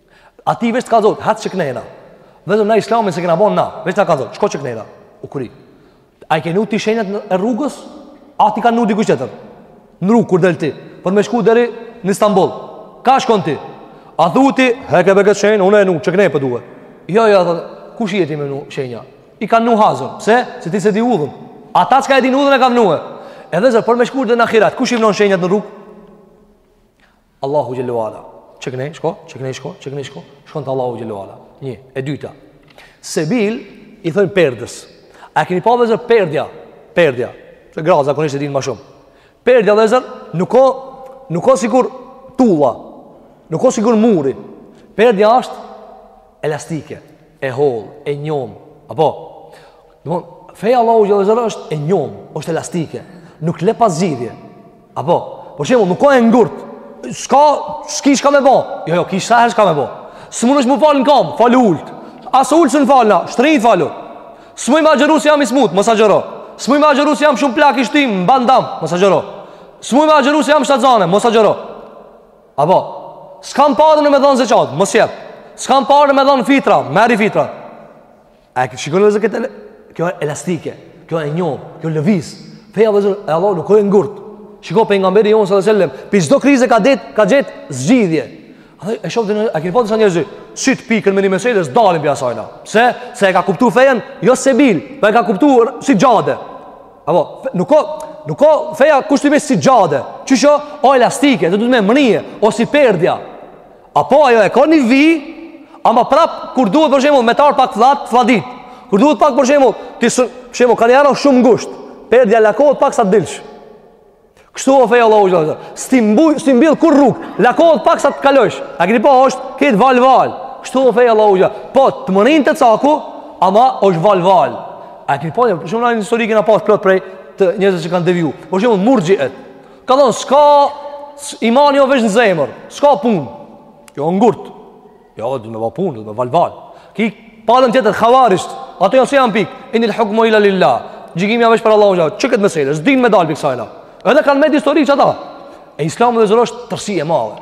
Aty veç të ka thanë, hajt qëkënejna. Vetëm na islamin s'e kena bon na, veç të ka thanë, shko qëkënejna, u kry. A i ke vnu ti shenjat e rrugës, a t'i ka vnu dikush tjetër. Në rrugë, kur del ti, për me shku deri në Istanbul. Ka shkon ti? A thu ti, heke be këtë shenjë, unë e vnu, qëkënej po duhet. Jo, jo, vlla, kush je ti me vnu shenja? I kanë vnu hazër, pse? Se ti s'e di udhën. Ata çka e dinë udhën e kanë vnu. E vëllezër, për me shku deri në ahiret, kush i vënon shenjat në rrugë? Allahu Xhele ue Ala. Qekne shko, qekne shko, qekne shko, shkon te Allahu Xhele ue Ala. Një, e dyta. Sebil, i thojn perdes. A e kini pa vllezër perdja, perdja, se gra zakonisht e dinë ma shumë. Perdja vllezër, nuk o, nuk o sikur tulla, nuk o sikur muri. Perdja është elastike, e holl, e njom, apo, dhe feja e Allahu Xhele ue Ala është e njom, është elastike, nuk t'le pa zgjidhje, Apo, për shembull, nuk o e ngurt. S'ka, s'ki shka me bo. Jo, jo, ki sa herë shka me bo. S'munesh m'u fal në kamë, falu ulët. As ulët s'mun falna, shtrit falu. S'muj me agjëru se jam i smutë, mos agjëro. S'muj me agjëru se jam shumë plak i shtim, më bandamë, mos agjëro. S'muj me agjëru se jam shtatzane, mos agjëro. Apo, s'kam pare me dhonë zeqat, mos jep. S'kam pare me dhonë fitra, merri fitra. A e shikoni vllezër, kjo elastike, kjo e njom, kjo lëviz. Feja vllezër e Allahut nuk o e ngurt. Shiko pejgamberi jon sallallahu alajhi wasallam, pi çdo krize ka gjet, ka gjet zgjidhje. A e shihni, a keni pa disa njerëz? Si të piken me një mesele, s'dalin pi asajna. Pse? Se e ka kuptu fejen, jo sebil, po e ka kuptu si xhade. Apo, nuk o, nuk o feja kushtimisht si xhade. Kjo o elastike, do të më mrije, o si perdja. A po ajo e ka një vi, ama prap kur duhet për shembull me t'ardh pak fllad, flladit. Kur duhet pak për shembull, ti për shembull kanë ardhur shumë ngusht. Perdja lakohet pak sa t'dilsh. Kështu o feja e Allahu xhele. S'ti mby, s'ti mbyll kurrë rrugt, lakohet pak sa të kalosh. A keni pa, po është kejt val val. Kështu o feja e Allahu xhele. Po të mërrin te caku, ama është val val. A keni pa, po, shumë në histori kena pa plot prej të njerëzve që kanë deviju. Për shembull murxhiet. Ka thonë, s'ka imani o veç në zemër, s'ka punë. Jo, ngurt. Jo, du me ba punë, du me val val. Ki palën tjetër, havarixht. Ato janë si janë pikë. Inil hukmu ila lilah. Gjykimi o veç për Allahun xhele. Qiket mesele, s'din me dalë pi ksajna. Edhe kanë met histori qata. E islami vllezër është tërsi e madhe.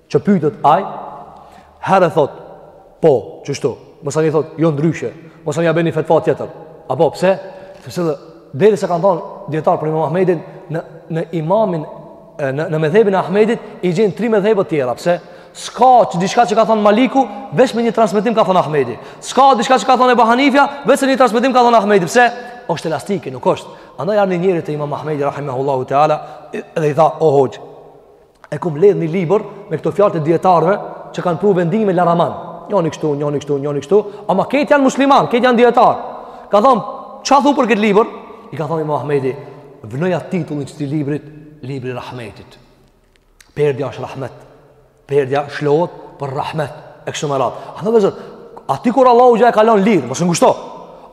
Që pytet aj, herë e thot, po, qështu, masnej thot, jo ndryshe, masnej e ban ni fetva tjetër, a po, pse? Pse dhe, derisa kanë thonë, dijetarë për imam Ahmedin, në, në imamin, në, në medhhebin e Ahmedit, i gjenë tri medhhebet tjera, pse? S'ka diçka që ka thonë Maliku, veç me një transmetim ka thonë Ahmedi. S'ka diçka që ka thonë Ebu Hanifja, veç me një transmetim ka thonë Ahmedi. Pse? është elastike, nuk është. Andaj erdh ni njeri te imam Ahmedi, rahimahullahu teala, dhe i tha, o hoxhë, e kum mledh një libër me këto fjalë të dijetarëve që kanë pru vendime laraman. Njoni kështu, njoni kështu, njoni kështu, ama kejt janë musliman, kejt janë dijetarë. Ka thon, ç'a thu për këtë libër? I ka thon Imam Ahmedi, vënoja titullin e librit, libri i rahmetit. Perdja është rahmet. Perdja lshohet për rahmet e kështu me radhë. Edhe vllezër, aty kur Allahu ja e ka lënë lirë, mos e ngushto.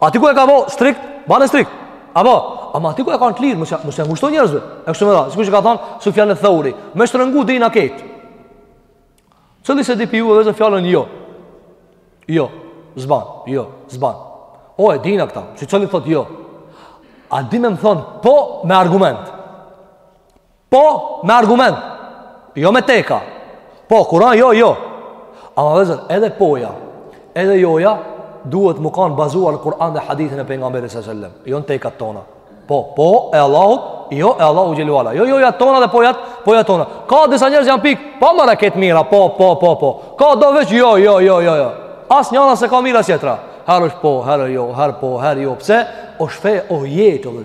Aty ku e ka bo strikt, bane strikt. Apo, ama aty ku e ka lanë të lirë, mos, mos jau ngushto njerëzve. E kështu me radhë, sikur që ka thonë, Sufjan eth-Theuri. Me shtrëngu dina krejt. Cili s'e di pi juve veç fjalën jo. Jo, s'ban, jo, s'ban. O e dina këta, secili thot jo. A di me m'thonë, po me argument. Po, me argument. Jo me teka. Po, kuran, jo, jo. Ama vllezër, edhe poja, edhe joja, duhet me kanë bazuar n'Kuran dhe hadithin e pejgamberit së sellem. Jo në tekat tona. Po, po, e Allahut, jo, e Allahut xhele ue ala. Jo joja tona dhe pojat, pojat tona. Ka disa njerëz janë pik, pa po, më raket mira, po, po, po, po. Ka do veç, jo, jo, jo, jo, jo. As njëna s'e ka mirë as tjetra. Herë është po, herë jo, herë po, herë jo. Pse? Osht fe, o jetë, o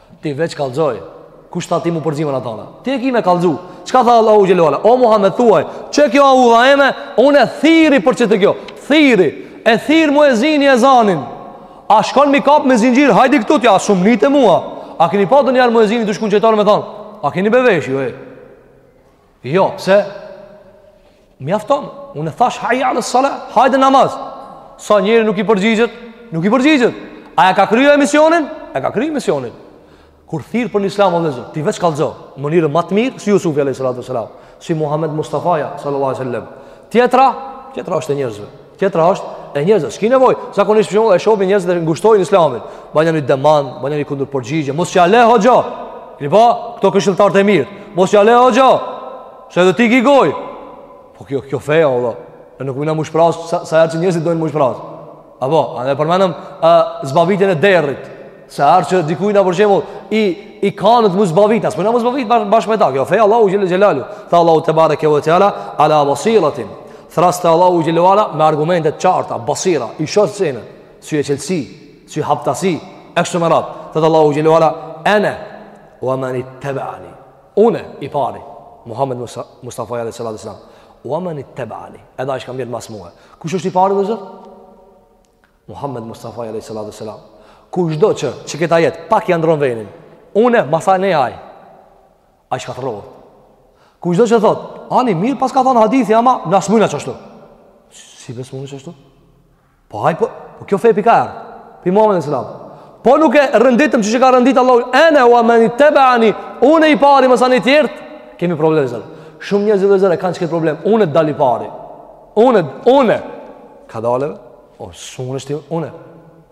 Ti veç kallxoj. Kush tha ti mu përgjimën atana? Ti e ki me kallxu. Çka tha Allahu xhele ue ala? O Muhammed thuaj, qe kjo o udha eme, unë thirri për qe te kjo. Thirri, e thirr muezini ezanin. A shkon mi kap me zinxhir, hajde këtu ti, a s'um nite mua. A keni pa donjëherë muezinin të shkon çetar me thon? A keni bevesh ju e? Jo, pse? Mjafton, unë e thash hajja ales-salah, hajde namaz. Sa njëri nuk i përgjigjet, nuk i përgjigjet. A e ka kry misionin? E ka kry misionin. Kur thirr për në islam vllezër, ti veç kallxo, në mënyrë ma të mirë, si Jusufi a.s. Si Muhammed Mustafaja, sallallahu alejhi ue selem. Tjetra, tjetra është e njerëzve. Tjetra është e njerëzve, s'ki nevoj, zakonisht e shoh pi njerëzve që ngushtojnë islamin, bajnë një demant, bajnë një kundërpërgjigje, mos ja le hoxha, keni pa këto këshilltarët e mirë, mos ja le hoxha, se edhe ti ki gojë, po kjo, kjo feja, Allahut, e nuk vina m'u shpraz, sa, sa herë që njerëzit dojnë m'u shpraz, apo, a ne përmenëm, a, zbavitjen e derrit, sa herë që dikujna për shembull, i, i kanet m'u zbavit, as vina m'u zbavit bashkë bashkë me ta, kjo feja, Allahut xhele xhelaluhu, tha Allahu tebareke ue teala, ala basiratin, Thrras te Allahu xhele ue ala me argumente t'qarta, basira, i shoh senet, syçelsi, syhaptasi, e kështu me radhë. Thotë Allahu xhele ue ala, ene ue menittebeani. Une, i pari, Muhammed Musa, Mustafaja alejhi salatu selam, ue menittebeani. Edhe ai çka m'vjen mas mue. Kush është i pari vllezër? Muhammed Mustafaja alejhi salatu selam. Kushdo që, që këtë ajet pak ja ndrron venin. Une, masanej ai. Ai shkatërrohet. Kushdo që thot, ani mirë paska thonë hadithi, ama na s'mujna qashtu. Si be s'mun qashtu? Po haj, po, po kjo fe pi kah erdh, pi Muhammedit alejhi selam. Po nuk e renditëm qysh e ka rendit Allahu, ene ue menittebeani, une i pari masanej tjertë, kemi problem vllezër. Shumë njerëz vllezër e kanë që këtë problem, une të dal i pari. Une, une. Kadale be. O, shumë në shtivë, une.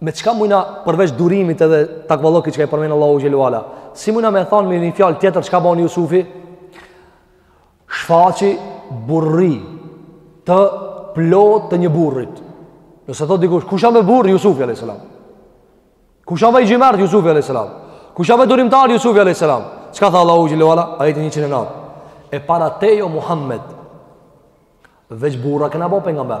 Me çka mujna përveç durimit edhe takvallëkit çka i përmen Allahu xhelle ue ala? Si mujna me thonë me një fjalë tjetër çka ban Jusufi? Shfaqi burrni të plotë të një burrit. Nëse thot dikush, kush a ma burrë Jusufi alayhis salam? Kush a ma xhymert Jusufi alayhis salam? Kush a ma durimtar Jusufi alayhis salam? Çka tha Allahu xhelle ue ala? Ajeti 109. E para teje o Muhammed. Veç burra kena bë pejgamber.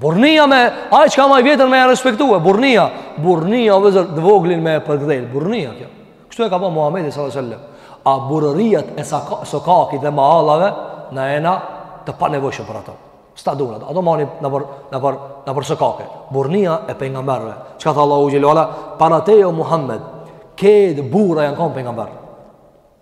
Burrnia me ai çka ma i vjetër me e respektue, burrnia, burrnia o vllezër të voglin me e përgdhel, burrnia kjo. Kështu e ka ba Muhamedi sallallahu alaihi wasallam. A burrëriat e sokakit dhe mahallave na jena të panevojshëm për ato. S'na duhet, ato mani nëpër, nëpër, nëpër sokake. Burrnia e pejgamberëve. Çka tha Allahu xhelle ue ala, para teje o Muhammed, krejt burra janë kanë pejgamber.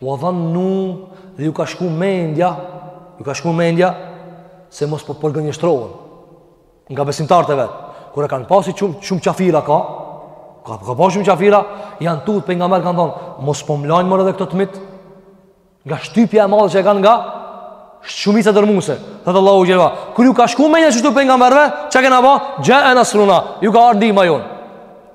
Wa dhannu dhe ju ka shku mendja, ju ka shku mendja se mos po përgënjeshtrohen nga besimtarët e vet. Kur e kanë pa se shumë shumë qafira ka, ka ka pas shumë qafira, janë tut pejgamberët kanë thon, mos po m'lajnë mu edhe këta të mitë. Nga shtypja e madhe që e kanë nga shumica dërmuese. Thot Allahu xhelle ue ala, kur ju ka shku mendja kshtu pejgamberëve, çka kena bë? Xhaehum nasruna, ju ka ardh ndihma jonë.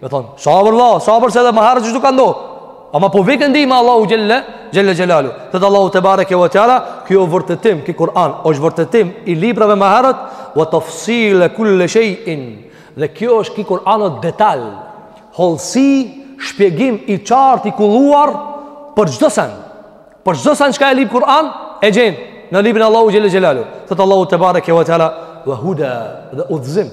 Me thonë, sabër vlla, sabër se edhe ma herët kështu ka ndodh. Ama po vika ndihma e Allahut xhelle, xhelle xhelaluhu. Thotë Allahu tebareke ve teala, ky o vërtetim, ky Kur'an, është vërtetim i librave ma herët, ve tefsile kulli shejin. Dhe kjo është ky Kur'an o detal, hollësi, shpjegim i qartë i kulluar, për çdo sen. Për çdo sen çka e lyp n'Kur'an, e gjen, në librin e Allahut xhelle xhelaluhu. Thotë Allahu tebareke ve teala, ve huda dhe udhëzim.